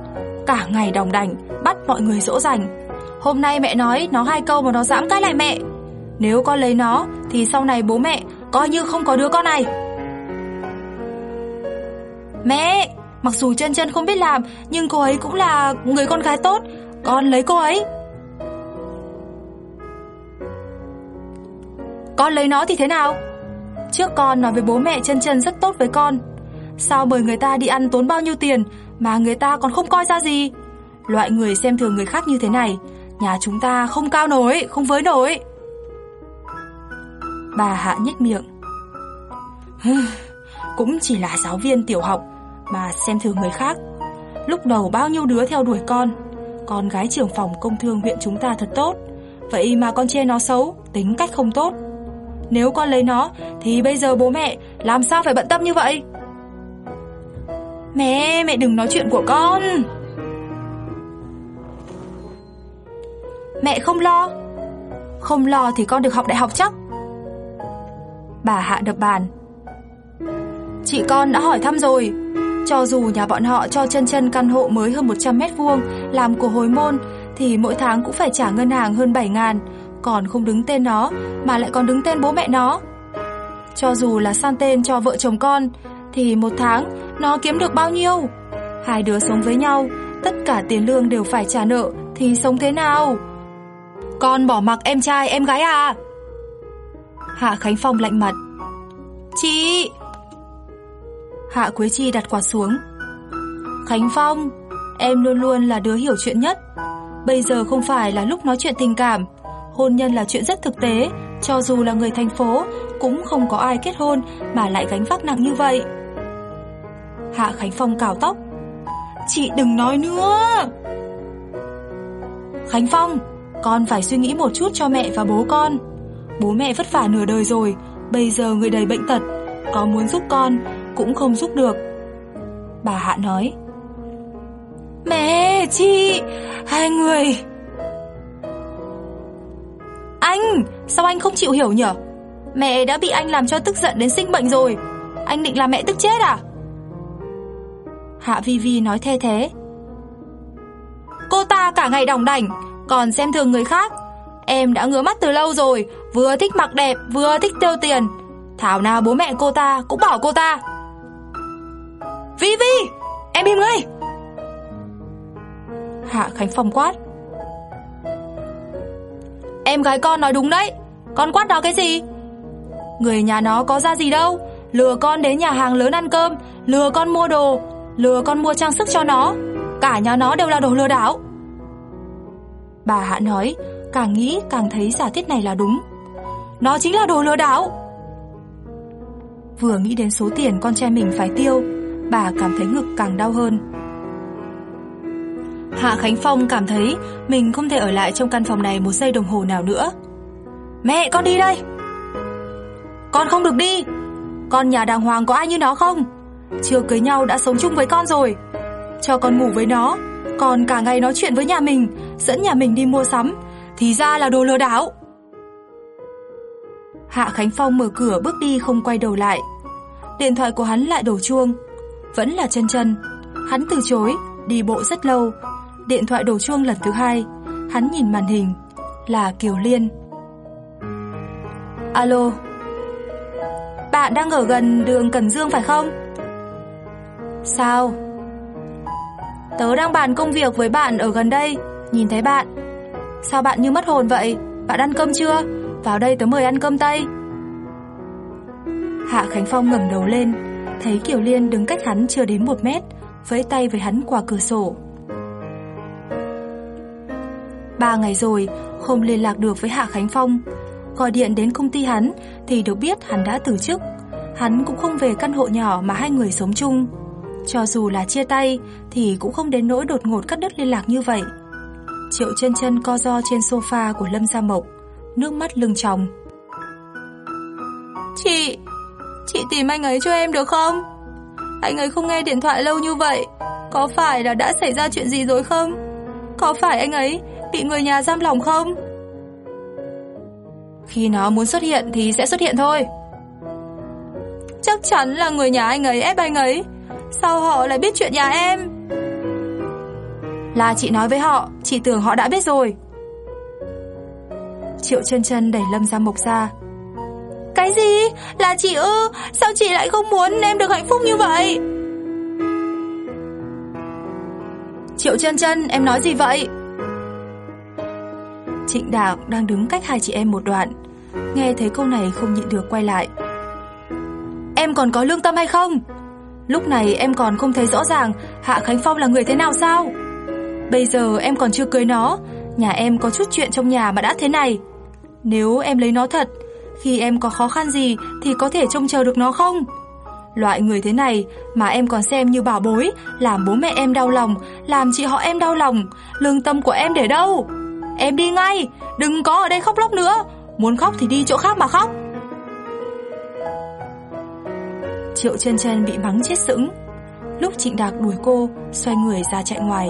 Cả ngày đồng đành, Bắt mọi người dỗ dành. Hôm nay mẹ nói nó hai câu mà nó dám cái lại mẹ. Nếu con lấy nó, Thì sau này bố mẹ Coi như không có đứa con này. Mẹ! Mặc dù chân chân không biết làm, Nhưng cô ấy cũng là người con gái tốt. Con lấy cô ấy. Con lấy nó thì thế nào? Trước con nói với bố mẹ chân chân rất tốt với con. Sao mời người ta đi ăn tốn bao nhiêu tiền Mà người ta còn không coi ra gì? Loại người xem thường người khác như thế này, Nhà chúng ta không cao nổi, Không với nổi. Bà Hạ nhếch miệng. Cũng chỉ là giáo viên tiểu học mà xem thường người khác. Lúc đầu bao nhiêu đứa theo đuổi con Con gái trưởng phòng công thương huyện chúng ta thật tốt Vậy mà con chê nó xấu Tính cách không tốt. Nếu con lấy nó Thì bây giờ bố mẹ Làm sao phải bận tâm như vậy? Mẹ, mẹ đừng nói chuyện của con. Mẹ không lo. Không lo thì con được học đại học chắc. Bà Hạ đập bàn. Chị con đã hỏi thăm rồi. Cho dù nhà bọn họ cho chân chân căn hộ mới hơn 100 mét vuông, Làm của hồi môn, Thì mỗi tháng cũng phải trả ngân hàng hơn 7 ngàn. Còn không đứng tên nó, Mà lại còn đứng tên bố mẹ nó. Cho dù là sang tên cho vợ chồng con, Thì một tháng Nó kiếm được bao nhiêu? Hai đứa sống với nhau, Tất cả tiền lương đều phải trả nợ, Thì sống thế nào? Con bỏ mặc em trai, em gái à? Hạ Khánh Phong lạnh mặt. Chị! Hạ Quế Chi đặt quạt xuống. Khánh Phong, Em luôn luôn là đứa hiểu chuyện nhất. Bây giờ không phải là lúc nói chuyện tình cảm. Hôn nhân là chuyện rất thực tế. Cho dù là người thành phố, Cũng không có ai kết hôn Mà lại gánh vác nặng như vậy. Hạ Khánh Phong cào tóc. Chị đừng nói nữa. Khánh Phong, Con phải suy nghĩ một chút cho mẹ và bố con. Bố mẹ vất vả nửa đời rồi, Bây giờ người đầy bệnh tật, Có muốn giúp con cũng không giúp được. Bà Hạ nói Mẹ, chị Hai người. Anh Sao anh không chịu hiểu nhở? Mẹ đã bị anh làm cho tức giận đến sinh bệnh rồi. Anh định làm mẹ tức chết à? Hạ Vi Vi nói thê thế Cô ta cả ngày đỏng đảnh Còn xem thường người khác. Em đã ngứa mắt từ lâu rồi Vừa thích mặc đẹp vừa thích tiêu tiền. Thảo nào bố mẹ cô ta cũng bỏ cô ta. Vi Vi Em im ngay. Hạ Khánh Phong quát. Em gái con nói đúng đấy. Con quát đó cái gì? Người nhà nó có ra gì đâu. Lừa con đến nhà hàng lớn ăn cơm. Lừa con mua đồ. Lừa con mua trang sức cho nó. Cả nhà nó đều là đồ lừa đảo. Bà Hạ nói, Càng nghĩ càng thấy giả thiết này là đúng. Nó chính là đồ lừa đảo. Vừa nghĩ đến số tiền con trai mình phải tiêu Bà cảm thấy ngực càng đau hơn. Hạ Khánh Phong cảm thấy Mình không thể ở lại trong căn phòng này Một giây đồng hồ nào nữa. Mẹ, con đi đây. Con không được đi. Con nhà đàng hoàng có ai như nó không? Chưa cưới nhau đã sống chung với con rồi. Cho con ngủ với nó, Còn cả ngày nói chuyện với nhà mình, Dẫn nhà mình đi mua sắm, Thì ra là đồ lừa đảo. Hạ Khánh Phong mở cửa bước đi không quay đầu lại. Điện thoại của hắn lại đổ chuông. Vẫn là chân chân Hắn từ chối, đi bộ rất lâu Điện thoại đổ chuông lần thứ hai Hắn nhìn màn hình Là Kiều Liên Alo Bạn đang ở gần đường Cần Dương phải không? Sao? Tớ đang bàn công việc với bạn ở gần đây Nhìn thấy bạn Sao bạn như mất hồn vậy? Bạn ăn cơm chưa? Vào đây tớ mời ăn cơm Tây Hạ Khánh Phong ngẩng đầu lên Thấy Kiều Liên đứng cách hắn chưa đến một mét, Vẫy tay với hắn qua cửa sổ. Ba ngày rồi, Không liên lạc được với Hạ Khánh Phong. Gọi điện đến công ty hắn Thì được biết hắn đã từ chức. Hắn cũng không về căn hộ nhỏ mà hai người sống chung. Cho dù là chia tay Thì cũng không đến nỗi đột ngột cắt đứt liên lạc như vậy. Triệu chân chân co do trên sofa của Lâm Gia Mộc, Nước mắt lưng tròng. Chị Chị tìm anh ấy cho em được không Anh ấy không nghe điện thoại lâu như vậy có phải là đã xảy ra chuyện gì rồi không? Có phải anh ấy bị người nhà giam lòng không? Khi nó muốn xuất hiện thì sẽ xuất hiện thôi. Chắc chắn là người nhà anh ấy ép anh ấy. Sao họ lại biết chuyện nhà em? Là chị nói với họ, chị tưởng họ đã biết rồi. Triệu chân chân đẩy Lâm ra Mộc ra. Cái gì? Là chị ư? Sao chị lại không muốn em được hạnh phúc như vậy? Triệu chân chân, em nói gì vậy? Trịnh Đạo đang đứng cách hai chị em một đoạn. Nghe thấy câu này không nhịn được quay lại. Em còn có lương tâm hay không? Lúc này em còn không thấy rõ ràng Hạ Khánh Phong là người thế nào sao? Bây giờ em còn chưa cưới nó, nhà em có chút chuyện trong nhà mà đã thế này. Nếu em lấy nó thật, khi em có khó khăn gì thì có thể trông chờ được nó không? Loại người thế này mà em còn xem như bảo bối, làm bố mẹ em đau lòng, làm chị họ em đau lòng, lương tâm của em để đâu? Em đi ngay, đừng có ở đây khóc lóc nữa, muốn khóc thì đi chỗ khác mà khóc. Triệu chân chân bị mắng chết sững. Lúc Trịnh Đạc đuổi cô, xoay người ra chạy ngoài.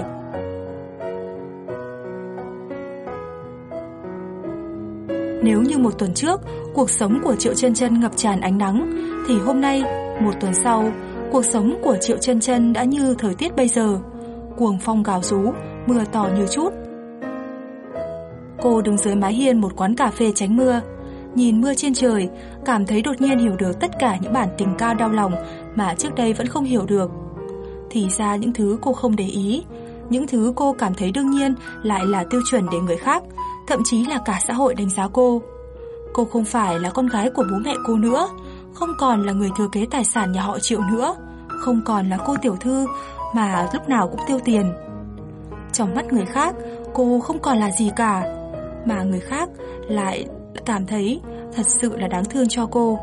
Nếu như một tuần trước, cuộc sống của Triệu Chân Chân ngập tràn ánh nắng, thì hôm nay, một tuần sau, cuộc sống của Triệu Chân Chân đã như thời tiết bây giờ, cuồng phong gào rú, mưa to như chút. Cô đứng dưới mái hiên một quán cà phê tránh mưa, nhìn mưa trên trời, cảm thấy đột nhiên hiểu được tất cả những bản tình ca đau lòng mà trước đây vẫn không hiểu được. Thì ra những thứ cô không để ý, những thứ cô cảm thấy đương nhiên lại là tiêu chuẩn để người khác, thậm chí là cả xã hội đánh giá cô. Cô không phải là con gái của bố mẹ cô nữa, không còn là người thừa kế tài sản nhà họ Triệu nữa, không còn là cô tiểu thư mà lúc nào cũng tiêu tiền. Trong mắt người khác, cô không còn là gì cả, mà người khác lại cảm thấy thật sự là đáng thương cho cô.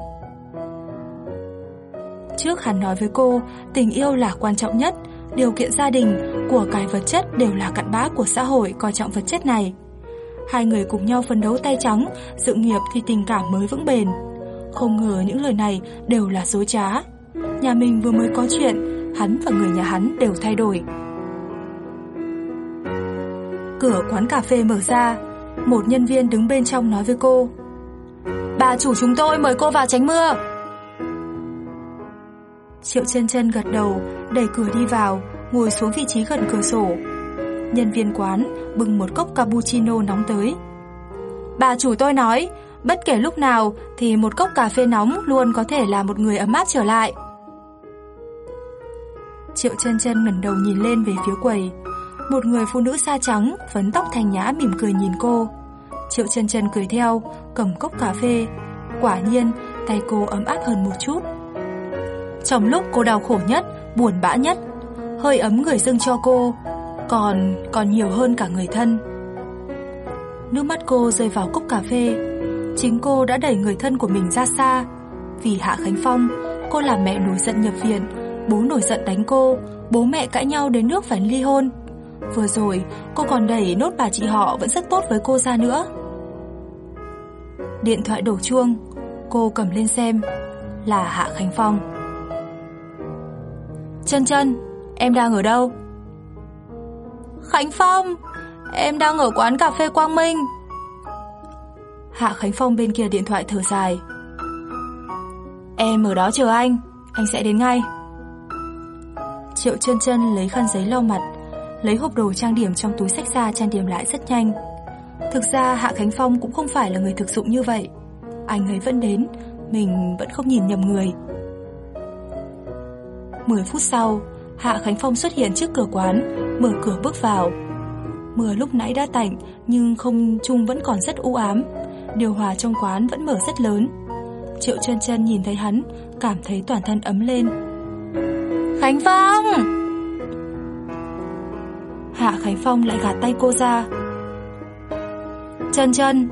Trước hắn nói với cô, tình yêu là quan trọng nhất, điều kiện gia đình, của cái vật chất đều là cặn bã của xã hội coi trọng vật chất này. Hai người cùng nhau phấn đấu tay trắng, sự nghiệp thì tình cảm mới vững bền. Không ngờ những lời này đều là dối trá. Nhà mình vừa mới có chuyện, hắn và người nhà hắn đều thay đổi. Cửa quán cà phê mở ra, một nhân viên đứng bên trong nói với cô. Bà chủ chúng tôi mời cô vào tránh mưa. Triệu chân chân gật đầu, đẩy cửa đi vào, ngồi xuống vị trí gần cửa sổ. Nhân viên quán bưng một cốc cappuccino nóng tới. Bà chủ tôi nói, bất kể lúc nào thì một cốc cà phê nóng luôn có thể là một người ấm áp trở lại. Triệu chân chân ngẩng đầu nhìn lên về phía quầy. Một người phụ nữ da trắng, phấn tóc thanh nhã mỉm cười nhìn cô. Triệu chân chân cười theo, cầm cốc cà phê. Quả nhiên, tay cô ấm áp hơn một chút. Trong lúc cô đau khổ nhất, buồn bã nhất, hơi ấm người dưng cho cô, còn còn nhiều hơn cả người thân. Nước mắt cô rơi vào cốc cà phê, chính cô đã đẩy người thân của mình ra xa. Vì Hạ Khánh Phong, cô làm mẹ nổi giận nhập viện, bố nổi giận đánh cô, bố mẹ cãi nhau đến nước phải ly hôn. Vừa rồi, cô còn đẩy nốt bà chị họ vẫn rất tốt với cô ra nữa. Điện thoại đổ chuông, cô cầm lên xem, là Hạ Khánh Phong. Chân chân, em đang ở đâu? Khánh Phong, em đang ở quán cà phê Quang Minh. Hạ Khánh Phong bên kia điện thoại thở dài. Em ở đó chờ anh, anh sẽ đến ngay. Triệu chân chân lấy khăn giấy lau mặt, lấy hộp đồ trang điểm trong túi sách ra trang điểm lại rất nhanh. Thực ra Hạ Khánh Phong cũng không phải là người thực dụng như vậy. Anh ấy vẫn đến, mình vẫn không nhìn nhầm người. 10 phút sau, Hạ Khánh Phong xuất hiện trước cửa quán, mở cửa bước vào. Mưa lúc nãy đã tạnh, nhưng không trung vẫn còn rất u ám. Điều hòa trong quán vẫn mở rất lớn. Triệu chân chân nhìn thấy hắn, cảm thấy toàn thân ấm lên. Khánh Phong! Hạ Khánh Phong lại gạt tay cô ra. Chân chân,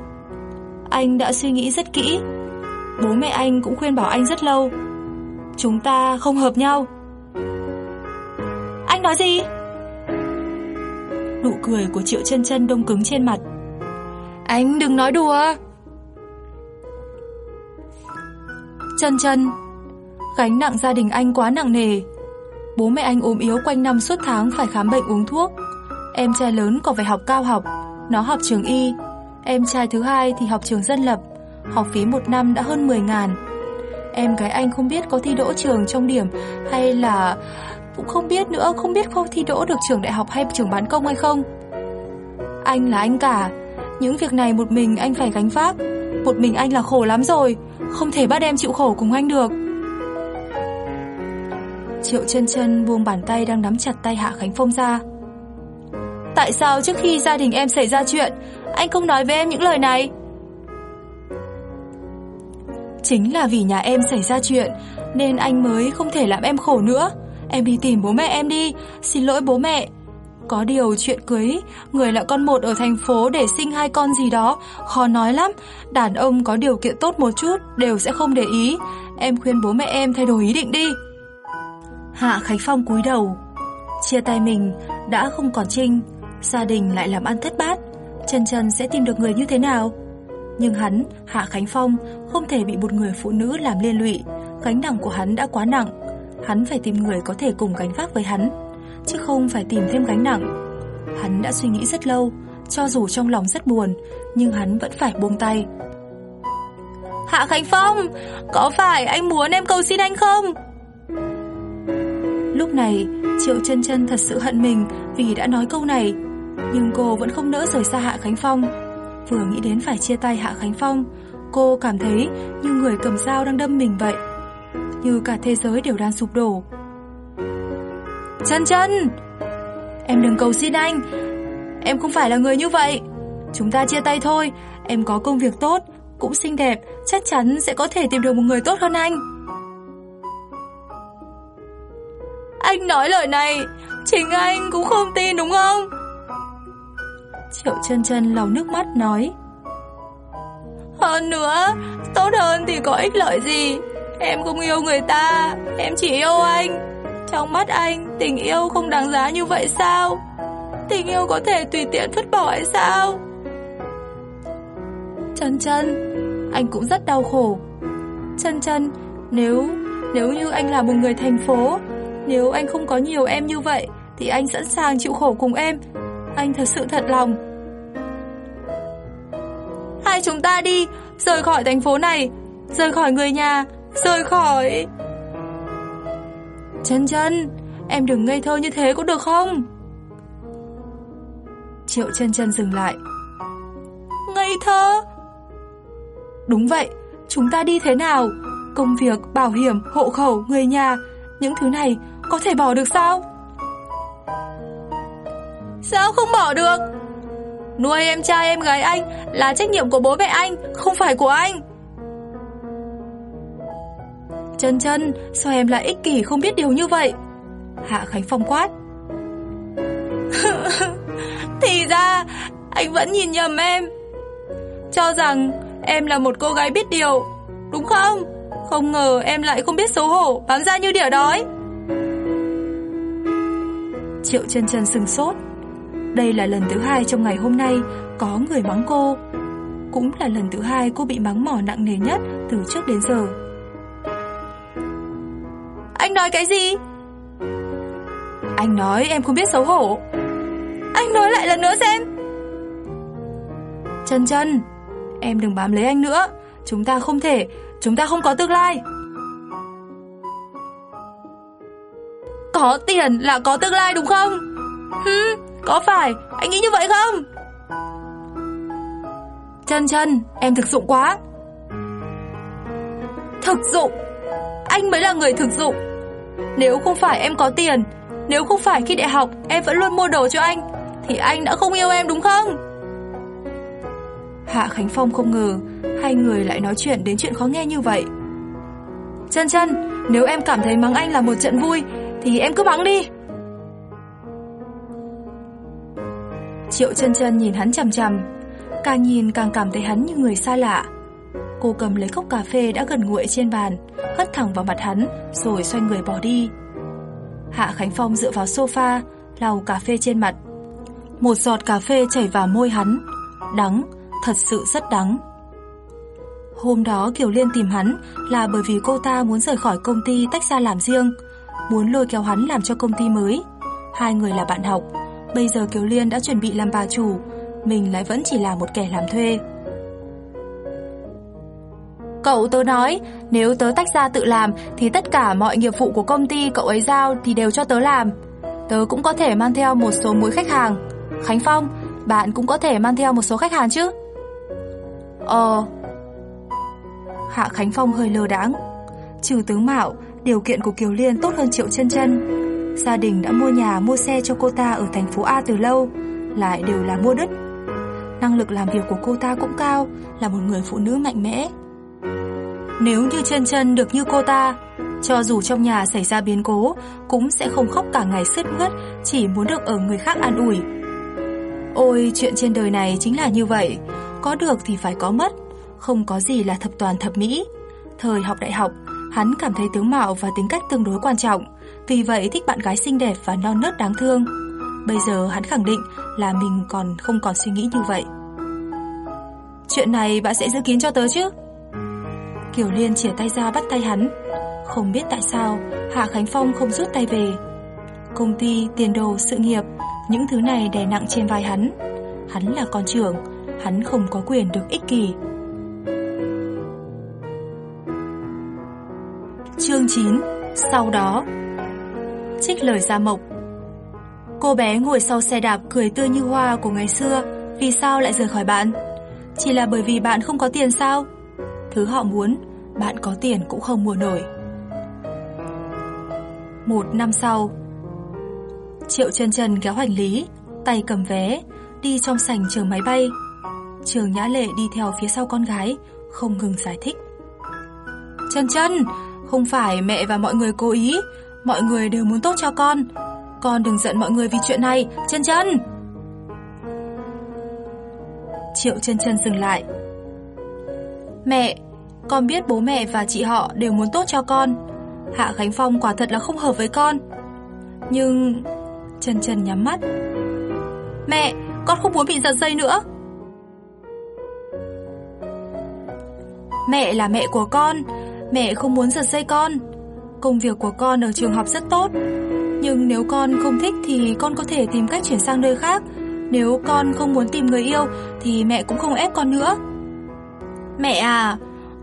anh đã suy nghĩ rất kỹ. Bố mẹ anh cũng khuyên bảo anh rất lâu. Chúng ta không hợp nhau. Anh nói gì? Nụ cười của Triệu chân chân đông cứng trên mặt. Anh đừng nói đùa. Chân chân, gánh nặng gia đình anh quá nặng nề. Bố mẹ anh ốm yếu quanh năm suốt tháng phải khám bệnh uống thuốc. Em trai lớn còn phải học cao học, nó học trường y. Em trai thứ hai thì học trường dân lập, học phí một năm đã hơn 10 ngàn. Em gái anh không biết có thi đỗ trường trong điểm hay là... Cũng không biết nữa, không biết không thi đỗ được trường đại học hay trường bán công hay không. Anh là anh cả, những việc này một mình anh phải gánh vác. Một mình anh là khổ lắm rồi, không thể bắt em chịu khổ cùng anh được. Triệu chân chân buông bàn tay đang nắm chặt tay Hạ Khánh Phong ra. Tại sao trước khi gia đình em xảy ra chuyện, anh không nói với em những lời này? Chính là vì nhà em xảy ra chuyện, nên anh mới không thể làm em khổ nữa. Em đi tìm bố mẹ em đi, xin lỗi bố mẹ. Có điều chuyện cưới, người là con một ở thành phố để sinh hai con gì đó, khó nói lắm. Đàn ông có điều kiện tốt một chút, đều sẽ không để ý. Em khuyên bố mẹ em thay đổi ý định đi. Hạ Khánh Phong cúi đầu. Chia tay mình, đã không còn Trinh, gia đình lại làm ăn thất bát. Chân chân sẽ tìm được người như thế nào? Nhưng hắn, Hạ Khánh Phong, không thể bị một người phụ nữ làm liên lụy. Gánh nặng của hắn đã quá nặng. Hắn phải tìm người có thể cùng gánh vác với hắn, chứ không phải tìm thêm gánh nặng. Hắn đã suy nghĩ rất lâu, cho dù trong lòng rất buồn, nhưng hắn vẫn phải buông tay. Hạ Khánh Phong, có phải anh muốn em cầu xin anh không? Lúc này, Triệu chân chân thật sự hận mình vì đã nói câu này. Nhưng cô vẫn không nỡ rời xa Hạ Khánh Phong. Vừa nghĩ đến phải chia tay Hạ Khánh Phong, cô cảm thấy như người cầm dao đang đâm mình vậy. Như cả thế giới đều đang sụp đổ. Chân chân! Em đừng cầu xin anh. Em không phải là người như vậy. Chúng ta chia tay thôi. Em có công việc tốt, cũng xinh đẹp, chắc chắn sẽ có thể tìm được một người tốt hơn anh. Anh nói lời này, chính anh cũng không tin đúng không? Triệu chân chân lau nước mắt nói Hơn nữa, tốt hơn thì có ích lợi gì Em không yêu người ta, em chỉ yêu anh. Trong mắt anh, tình yêu không đáng giá như vậy sao? Tình yêu có thể tùy tiện vứt bỏ hay sao? Trần Trần anh cũng rất đau khổ. Trần Trần nếu, nếu như anh là một người thành phố Nếu anh không có nhiều em như vậy Thì anh sẵn sàng chịu khổ cùng em. Anh thật sự thật lòng. Hai chúng ta đi Rời khỏi thành phố này Rời khỏi người nhà. Rời khỏi. Chân chân Em đừng ngây thơ như thế có được không? Triệu chân chân dừng lại. Ngây thơ? Đúng vậy Chúng ta đi thế nào? Công việc, bảo hiểm, hộ khẩu, người nhà Những thứ này có thể bỏ được sao? Sao không bỏ được? Nuôi em trai em gái anh Là trách nhiệm của bố mẹ anh Không phải của anh. Chân chân Sao em lại ích kỷ không biết điều như vậy? Hạ Khánh Phong quát. Thì ra, Anh vẫn nhìn nhầm em. Cho rằng em là một cô gái biết điều, Đúng không? Không ngờ em lại không biết xấu hổ, Bám ra như đỉa đói. Triệu chân chân sừng sốt. Đây là lần thứ hai trong ngày hôm nay có người mắng cô. Cũng là lần thứ hai cô bị mắng mỏ nặng nề nhất từ trước đến giờ. Anh nói cái gì? Anh nói em không biết xấu hổ. Anh nói lại lần nữa xem. Trần Trần em đừng bám lấy anh nữa. Chúng ta không thể, chúng ta không có tương lai. Có tiền là có tương lai đúng không? Hừ, có phải anh nghĩ như vậy không Chân chân Em thực dụng quá Thực dụng Anh mới là người thực dụng nếu không phải em có tiền, Nếu không phải khi đại học em vẫn luôn mua đồ cho anh, Thì anh đã không yêu em đúng không? Hạ Khánh Phong không ngờ Hai người lại nói chuyện đến chuyện khó nghe như vậy. Chân chân, Nếu em cảm thấy mắng anh là một trận vui, Thì em cứ mắng đi. Triệu chân chân nhìn hắn chằm chằm, Càng nhìn càng cảm thấy hắn như người xa lạ. Cô cầm lấy cốc cà phê đã gần nguội trên bàn Hất thẳng vào mặt hắn Rồi xoay người bỏ đi. Hạ Khánh Phong dựa vào sofa lau cà phê trên mặt. Một giọt cà phê chảy vào môi hắn. Đắng, thật sự rất đắng. Hôm đó Kiều Liên tìm hắn Là bởi vì cô ta muốn rời khỏi công ty tách ra làm riêng muốn lôi kéo hắn làm cho công ty mới. Hai người là bạn học, bây giờ Kiều Liên đã chuẩn bị làm bà chủ, mình lại vẫn chỉ là một kẻ làm thuê. Cậu tớ nói, nếu tớ tách ra tự làm thì tất cả mọi nghiệp vụ của công ty cậu ấy giao thì đều cho tớ làm. Tớ cũng có thể mang theo một số mối khách hàng. Khánh Phong, bạn cũng có thể mang theo một số khách hàng chứ? Ờ. Hạ Khánh Phong hơi lơ đãng. Trừ tướng mạo, điều kiện của Kiều Liên tốt hơn Triệu Chân Chân. Gia đình đã mua nhà, mua xe cho cô ta ở thành phố A từ lâu, lại đều là mua đất. Năng lực làm việc của cô ta cũng cao, là một người phụ nữ mạnh mẽ. Nếu như chân chân được như cô ta, cho dù trong nhà xảy ra biến cố, cũng sẽ không khóc cả ngày sứt mướt, chỉ muốn được ở người khác an ủi. Ôi, chuyện trên đời này chính là như vậy, có được thì phải có mất, không có gì là thập toàn thập mỹ. Thời học đại học, hắn cảm thấy tướng mạo và tính cách tương đối quan trọng, vì vậy thích bạn gái xinh đẹp và non nớt đáng thương. Bây giờ hắn khẳng định là mình còn không còn suy nghĩ như vậy. Chuyện này bạn sẽ giữ kín cho tớ chứ? Kiều Liên chìa tay ra bắt tay hắn. Không biết tại sao Hạ Khánh Phong không rút tay về. Công ty, tiền đồ, sự nghiệp, những thứ này đè nặng trên vai hắn. Hắn là con trưởng, hắn không có quyền được ích kỷ. Chương 9 Sau đó Trích lời Gia Mộc Cô bé ngồi sau xe đạp cười tươi như hoa của ngày xưa Vì sao lại rời khỏi bạn? Chỉ là bởi vì bạn không có tiền sao? Thứ họ muốn, bạn có tiền cũng không mua nổi. Một năm sau, Triệu chân chân kéo hành lý, tay cầm vé, đi trong sảnh chờ máy bay. Trường Nhã Lệ đi theo phía sau con gái, không ngừng giải thích. Chân chân, không phải mẹ và mọi người cố ý, mọi người đều muốn tốt cho con. Con đừng giận mọi người vì chuyện này, chân chân. Triệu chân chân dừng lại. Mẹ, con biết bố mẹ và chị họ đều muốn tốt cho con. Hạ Khánh Phong quả thật là không hợp với con. Nhưng... Trần Trần nhắm mắt. Mẹ, con không muốn bị giật dây nữa. Mẹ là mẹ của con, mẹ không muốn giật dây con. Công việc của con ở trường học rất tốt, nhưng nếu con không thích thì con có thể tìm cách chuyển sang nơi khác. Nếu con không muốn tìm người yêu thì mẹ cũng không ép con nữa. Mẹ à,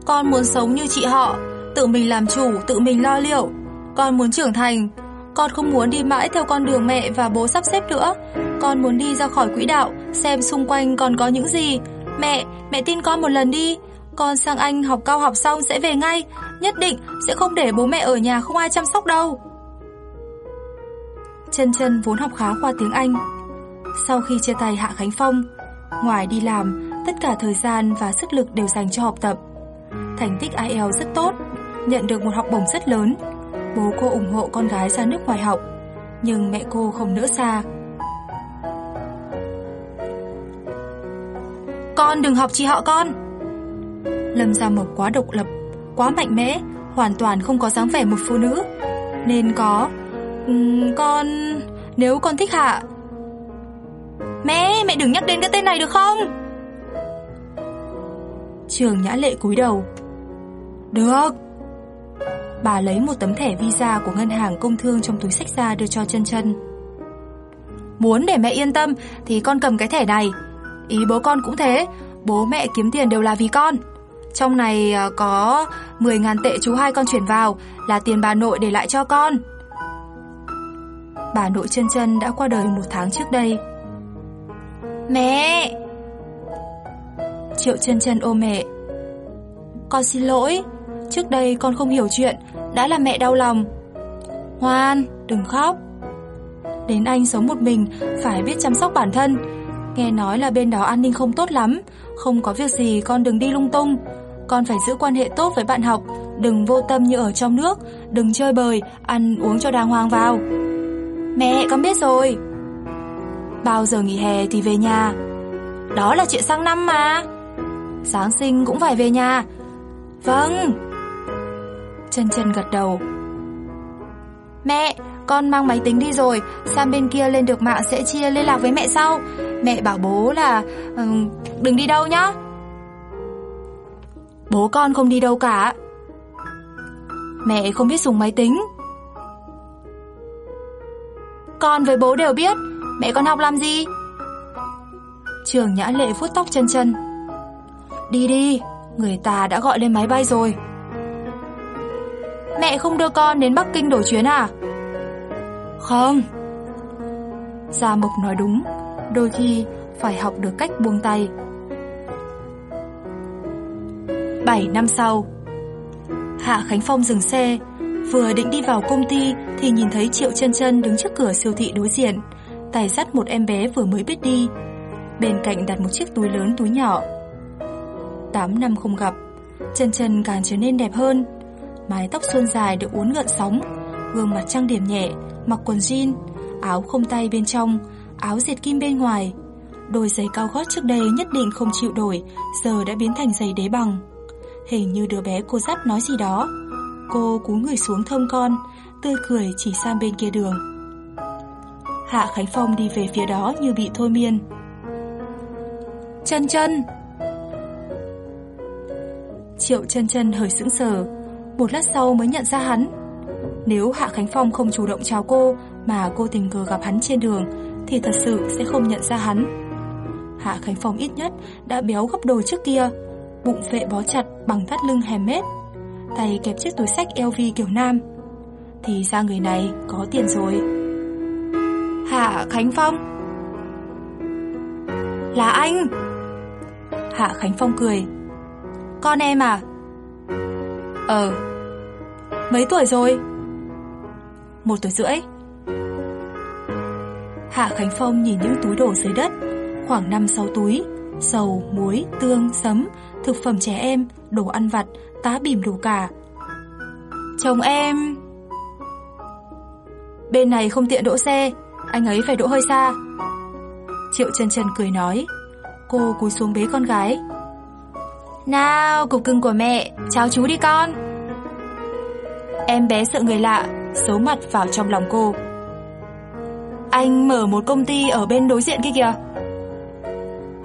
con muốn sống như chị họ, tự mình làm chủ, tự mình lo liệu. Con muốn trưởng thành, con không muốn đi mãi theo con đường mẹ và bố sắp xếp nữa. Con muốn đi ra khỏi quỹ đạo, xem xung quanh còn có những gì. Mẹ, mẹ tin con một lần đi. Con sang Anh học cao học xong sẽ về ngay, nhất định sẽ không để bố mẹ ở nhà không ai chăm sóc đâu. Chân chân vốn học khá khoa tiếng Anh. Sau khi chia tay Hạ Khánh Phong, ngoài đi làm, tất cả thời gian và sức lực đều dành cho học tập. Thành tích IELTS rất tốt, nhận được một học bổng rất lớn. Bố cô ủng hộ con gái ra nước ngoài học, nhưng mẹ cô không nỡ xa. Con đừng học chị họ con. Lâm Gia Mộc quá độc lập, quá mạnh mẽ, hoàn toàn không có dáng vẻ một phụ nữ. Nên có... Um, con... Nếu con thích Hạ... Mẹ, mẹ đừng nhắc đến cái tên này được không? Trường Nhã Lệ cúi đầu. Được. Bà lấy một tấm thẻ visa của ngân hàng công thương trong túi sách ra đưa cho chân chân. Muốn để mẹ yên tâm thì con cầm cái thẻ này. Ý bố con cũng thế, bố mẹ kiếm tiền đều là vì con. Trong này à, có 10.000 tệ chú hai con chuyển vào là tiền bà nội để lại cho con. Bà nội chân chân đã qua đời một tháng trước đây. Mẹ! Triệu chân chân ôm mẹ. Con xin lỗi, trước đây con không hiểu chuyện, đã làm mẹ đau lòng. Ngoan, đừng khóc. Đến anh sống một mình, phải biết chăm sóc bản thân. Nghe nói là bên đó an ninh không tốt lắm, không có việc gì con đừng đi lung tung. Con phải giữ quan hệ tốt với bạn học, đừng vô tâm như ở trong nước, đừng chơi bời, ăn uống cho đàng hoàng vào. Mẹ, con biết rồi. Bao giờ nghỉ hè thì về nhà. Đó là chuyện sang năm mà. Giáng sinh cũng phải về nhà. Vâng. Chân chân gật đầu. Mẹ, con mang máy tính đi rồi, sang bên kia lên được mạng sẽ chia liên lạc với mẹ sau. Mẹ bảo bố là um, đừng đi đâu nhá. Bố con không đi đâu cả. Mẹ không biết dùng máy tính. Con với bố đều biết, mẹ con học làm gì? Trường Nhã Lệ vuốt tóc chân chân. Đi đi, người ta đã gọi lên máy bay rồi. Mẹ không đưa con đến Bắc Kinh đổi chuyến à? Không. Gia Mộc nói đúng, đôi khi phải học được cách buông tay. 7 năm sau Hạ Khánh Phong dừng xe Vừa định đi vào công ty Thì nhìn thấy Triệu chân chân đứng trước cửa siêu thị đối diện Tay dắt một em bé vừa mới biết đi Bên cạnh đặt một chiếc túi lớn túi nhỏ 8 năm không gặp. Chân chân càng trở nên đẹp hơn. Mái tóc xuân dài được uốn gợn sóng, Gương mặt trang điểm nhẹ, Mặc quần jean, Áo không tay bên trong, Áo diệt kim bên ngoài. Đôi giày cao gót trước đây nhất định không chịu đổi, Giờ đã biến thành giày đế bằng. Hình như đứa bé cô dắt nói gì đó. Cô cú người xuống thơm con, Tươi cười chỉ sang bên kia đường. Hạ Khánh Phong đi về phía đó như bị thôi miên. Chân chân! Triệu chân chân hơi sững sờ. Một lát sau mới nhận ra hắn. Nếu Hạ Khánh Phong không chủ động chào cô Mà cô tình cờ gặp hắn trên đường Thì thật sự sẽ không nhận ra hắn. Hạ Khánh Phong ít nhất đã béo gấp đôi trước kia bụng vệ bó chặt bằng thắt lưng hèm mết, tay kẹp chiếc túi sách LV kiểu nam. Thì ra người này có tiền rồi. Hạ Khánh Phong? Là anh. Hạ Khánh Phong cười con em à Ờ Mấy tuổi rồi Một tuổi rưỡi Hạ Khánh Phong nhìn những túi đồ dưới đất Khoảng 5-6 túi Dầu, muối, tương, sấm thực phẩm trẻ em, đồ ăn vặt, tá bìm đủ cả. Chồng em... Bên này không tiện đỗ xe, anh ấy phải đỗ hơi xa. Triệu chân chân cười nói, cô cúi xuống bế con gái. Nào, cục cưng của mẹ, chào chú đi con. Em bé sợ người lạ, xấu mặt vào trong lòng cô. Anh mở một công ty ở bên đối diện kia kìa.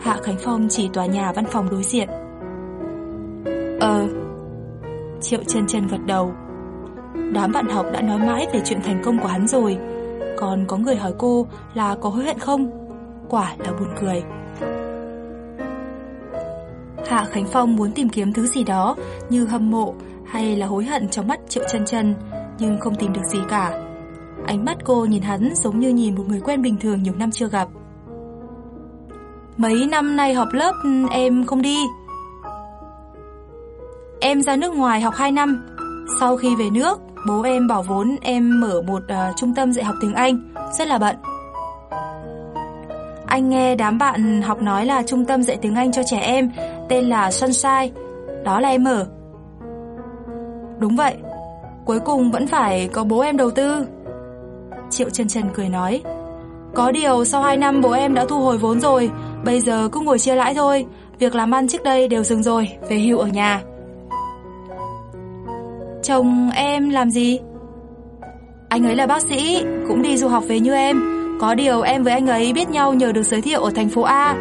Hạ Khánh Phong chỉ tòa nhà văn phòng đối diện. Ờ Triệu chân chân gật đầu Đám bạn học đã nói mãi về chuyện thành công của hắn rồi Còn có người hỏi cô là có hối hận không Quả là buồn cười Hạ Khánh Phong muốn tìm kiếm thứ gì đó Như hâm mộ hay là hối hận trong mắt Triệu chân chân Nhưng không tìm được gì cả Ánh mắt cô nhìn hắn giống như nhìn một người quen bình thường nhiều năm chưa gặp Mấy năm nay họp lớp em không đi Em ra nước ngoài học 2 năm. Sau khi về nước, bố em bỏ vốn em mở một uh, trung tâm dạy học tiếng Anh, rất là bận. Anh nghe đám bạn học nói là trung tâm dạy tiếng Anh cho trẻ em, tên là Sunshine. Đó là em ở. Đúng vậy, cuối cùng vẫn phải có bố em đầu tư. Triệu Trần Trần cười nói. Có điều sau 2 năm bố em đã thu hồi vốn rồi, bây giờ cứ ngồi chia lãi thôi. Việc làm ăn trước đây đều dừng rồi, về hưu ở nhà. Chồng em làm gì? Anh ấy là bác sĩ, cũng đi du học về như em. Có điều em với anh ấy biết nhau nhờ được giới thiệu ở thành phố A.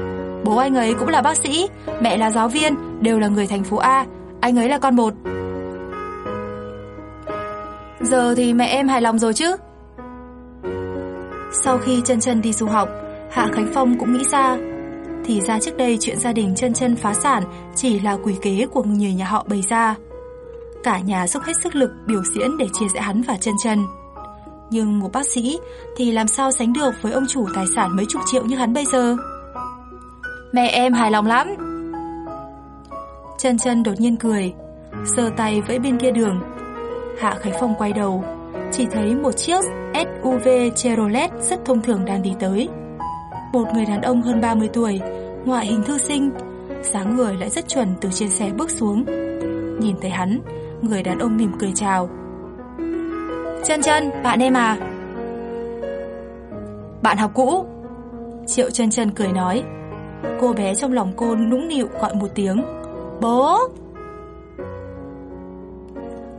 Bố anh ấy cũng là bác sĩ, mẹ là giáo viên, đều là người thành phố A. Anh ấy là con một. Giờ thì mẹ em hài lòng rồi chứ? Sau khi chân chân đi du học, Hạ Khánh Phong cũng nghĩ ra. Thì ra trước đây chuyện gia đình chân chân phá sản chỉ là quỷ kế của người nhà họ bày ra. Cả nhà dốc hết sức lực biểu diễn để chia rẽ hắn và chân chân. Nhưng một bác sĩ thì làm sao sánh được với ông chủ tài sản mấy chục triệu như hắn bây giờ? Mẹ em hài lòng lắm. Chân chân đột nhiên cười, sờ tay với bên kia đường. Hạ Khánh Phong quay đầu, chỉ thấy một chiếc SUV Chevrolet rất thông thường đang đi tới. Một người đàn ông hơn 30 tuổi, ngoại hình thư sinh, dáng người lại rất chuẩn từ trên xe bước xuống. Nhìn thấy hắn, người đàn ông mỉm cười chào. Chân chân, bạn em à? Bạn học cũ. Triệu chân chân cười nói. Cô bé trong lòng cô nũng nịu gọi một tiếng. Bố!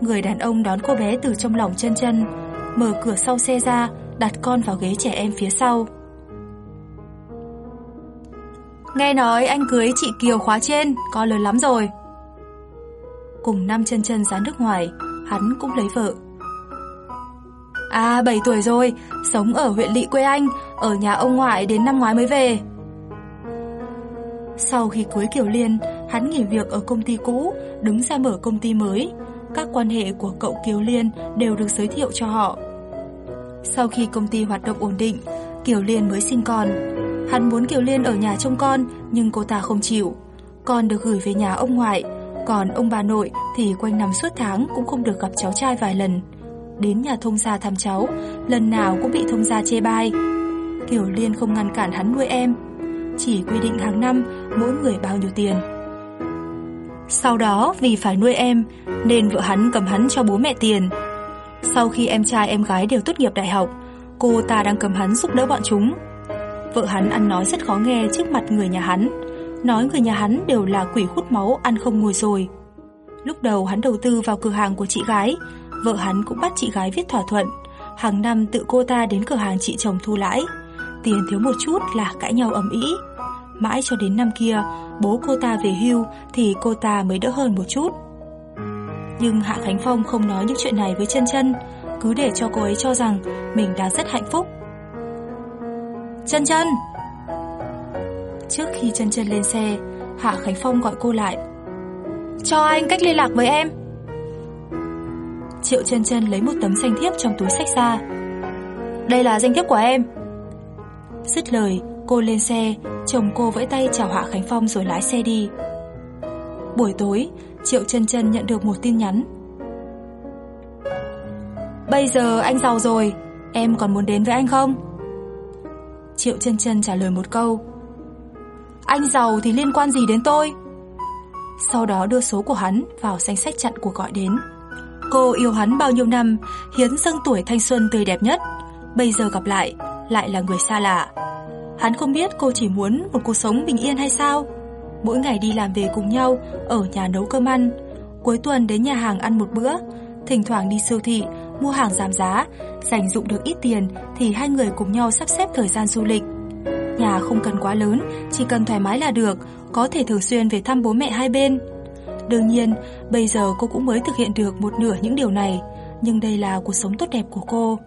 Người đàn ông đón cô bé từ trong lòng chân chân, mở cửa sau xe ra, đặt con vào ghế trẻ em phía sau. Nghe nói anh cưới chị Kiều khóa trên, con lớn lắm rồi cùng năm chân chân ra nước ngoài, hắn cũng lấy vợ. À 7 tuổi rồi, sống ở huyện Lị quê anh, ở nhà ông ngoại đến năm ngoái mới về. Sau khi cưới Kiều Liên, hắn nghỉ việc ở công ty cũ, đứng ra mở công ty mới. Các quan hệ của cậu Kiều Liên đều được giới thiệu cho họ. Sau khi công ty hoạt động ổn định, Kiều Liên mới sinh con. Hắn muốn Kiều Liên ở nhà trông con, nhưng cô ta không chịu. Con được gửi về nhà ông ngoại, còn ông bà nội thì quanh năm suốt tháng cũng không được gặp cháu trai vài lần. Đến nhà thông gia thăm cháu, lần nào cũng bị thông gia chê bai. Kiều Liên không ngăn cản hắn nuôi em, chỉ quy định hàng năm mỗi người bao nhiêu tiền. Sau đó vì phải nuôi em nên vợ hắn cầm hắn cho bố mẹ tiền. Sau khi em trai em gái đều tốt nghiệp đại học, cô ta đang cầm hắn giúp đỡ bọn chúng. Vợ hắn ăn nói rất khó nghe trước mặt người nhà hắn, nói người nhà hắn đều là quỷ hút máu ăn không ngồi rồi. Lúc đầu hắn đầu tư vào cửa hàng của chị gái, vợ hắn cũng bắt chị gái viết thỏa thuận, hàng năm tự cô ta đến cửa hàng chị chồng thu lãi. Tiền thiếu một chút là cãi nhau ầm ĩ. Mãi cho đến năm kia, bố cô ta về hưu thì cô ta mới đỡ hơn một chút. Nhưng Hạ Khánh Phong không nói những chuyện này với chân chân, cứ để cho cô ấy cho rằng mình đang rất hạnh phúc. Chân chân! Trước khi chân chân lên xe, Hạ Khánh Phong gọi cô lại. Cho anh cách liên lạc với em. Triệu chân chân lấy một tấm danh thiếp trong túi sách ra. Đây là danh thiếp của em. Dứt lời, cô lên xe, chồng cô vẫy tay chào Hạ Khánh Phong rồi lái xe đi. Buổi tối, Triệu chân chân nhận được một tin nhắn. Bây giờ anh giàu rồi, em còn muốn đến với anh không? Triệu chân chân trả lời một câu. Anh giàu thì liên quan gì đến tôi? Sau đó đưa số của hắn vào danh sách chặn cuộc gọi đến. Cô yêu hắn bao nhiêu năm, hiến dâng tuổi thanh xuân tươi đẹp nhất. Bây giờ gặp lại, lại là người xa lạ. Hắn không biết cô chỉ muốn một cuộc sống bình yên hay sao. Mỗi ngày đi làm về cùng nhau, ở nhà nấu cơm ăn. Cuối tuần đến nhà hàng ăn một bữa, thỉnh thoảng đi siêu thị, mua hàng giảm giá, dành dụng được ít tiền thì hai người cùng nhau sắp xếp thời gian du lịch. Nhà không cần quá lớn, chỉ cần thoải mái là được, có thể thường xuyên về thăm bố mẹ hai bên. Đương nhiên, bây giờ cô cũng mới thực hiện được một nửa những điều này, nhưng đây là cuộc sống tốt đẹp của cô.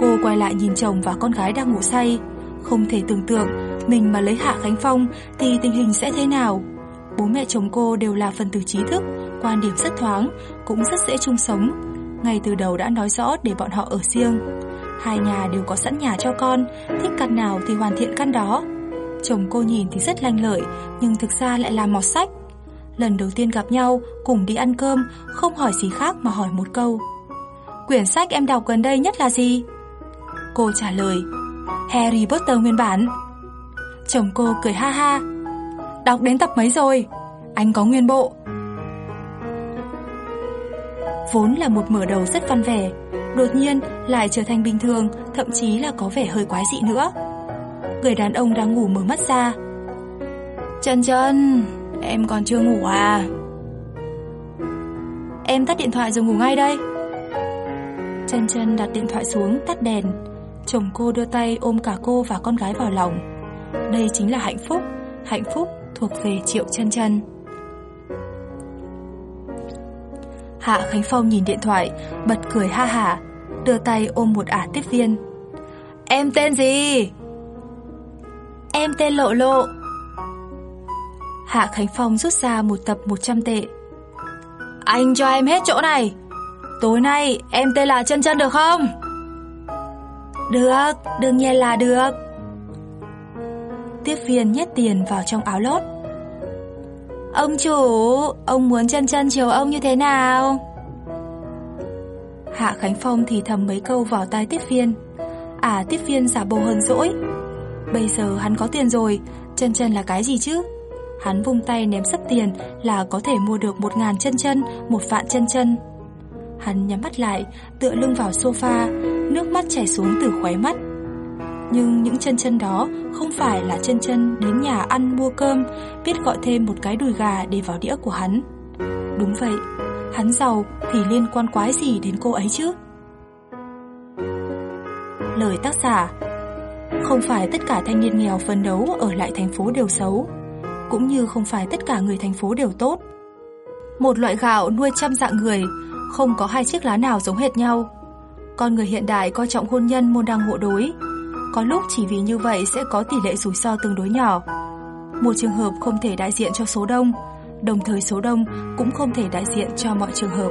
Cô quay lại nhìn chồng và con gái đang ngủ say, không thể tưởng tượng mình mà lấy Hạ Khánh Phong thì tình hình sẽ thế nào. Bố mẹ chồng cô đều là phần tử trí thức, quan điểm rất thoáng, cũng rất dễ chung sống. Ngay từ đầu đã nói rõ để bọn họ ở riêng. Hai nhà đều có sẵn nhà cho con, thích căn nào thì hoàn thiện căn đó. Chồng cô nhìn thì rất lanh lợi, nhưng thực ra lại là mọt sách. Lần đầu tiên gặp nhau, cùng đi ăn cơm, không hỏi gì khác mà hỏi một câu. Quyển sách em đọc gần đây nhất là gì? Cô trả lời, Harry Potter nguyên bản. Chồng cô cười ha ha. Đọc đến tập mấy rồi? Anh có nguyên bộ. Vốn là một mở đầu rất văn vẻ, đột nhiên lại trở thành bình thường, thậm chí là có vẻ hơi quái dị nữa. Người đàn ông đang ngủ mở mắt ra. Trần Trần, em còn chưa ngủ à? Em tắt điện thoại rồi ngủ ngay đây. Trần Trần đặt điện thoại xuống, tắt đèn. Chồng cô đưa tay ôm cả cô và con gái vào lòng. Đây chính là hạnh phúc, hạnh phúc thuộc về Triệu Trân Trân. Hạ Khánh Phong nhìn điện thoại, bật cười ha hả, đưa tay ôm một ả tiếp viên. Em tên gì? Em tên Lộ Lộ. Hạ Khánh Phong rút ra một tập 100 tệ. Anh cho em hết chỗ này. Tối nay em tên là Chân Chân được không? Được, đương nhiên là được. Tiếp viên nhét tiền vào trong áo lót. Ông chủ, ông muốn chân chân chiều ông như thế nào? Hạ Khánh Phong thì thầm mấy câu vào tai tiếp viên. À tiếp viên giả bồ hờn dỗi. Bây giờ hắn có tiền rồi, chân chân là cái gì chứ? Hắn vung tay ném sắp tiền là có thể mua được một ngàn chân chân, một vạn chân chân. Hắn nhắm mắt lại, tựa lưng vào sofa, nước mắt chảy xuống từ khóe mắt. Nhưng những chân chân đó không phải là chân chân đến nhà ăn mua cơm, biết gọi thêm một cái đùi gà để vào đĩa của hắn. Đúng vậy, hắn giàu thì liên quan quái gì đến cô ấy chứ? Lời tác giả không phải tất cả thanh niên nghèo phấn đấu ở lại thành phố đều xấu, cũng như không phải tất cả người thành phố đều tốt. Một loại gạo nuôi trăm dạng người, không có hai chiếc lá nào giống hệt nhau. Con người hiện đại coi trọng hôn nhân môn đăng hộ đối. Có lúc chỉ vì như vậy sẽ có tỷ lệ rủi ro tương đối nhỏ. Một trường hợp không thể đại diện cho số đông, đồng thời số đông cũng không thể đại diện cho mọi trường hợp.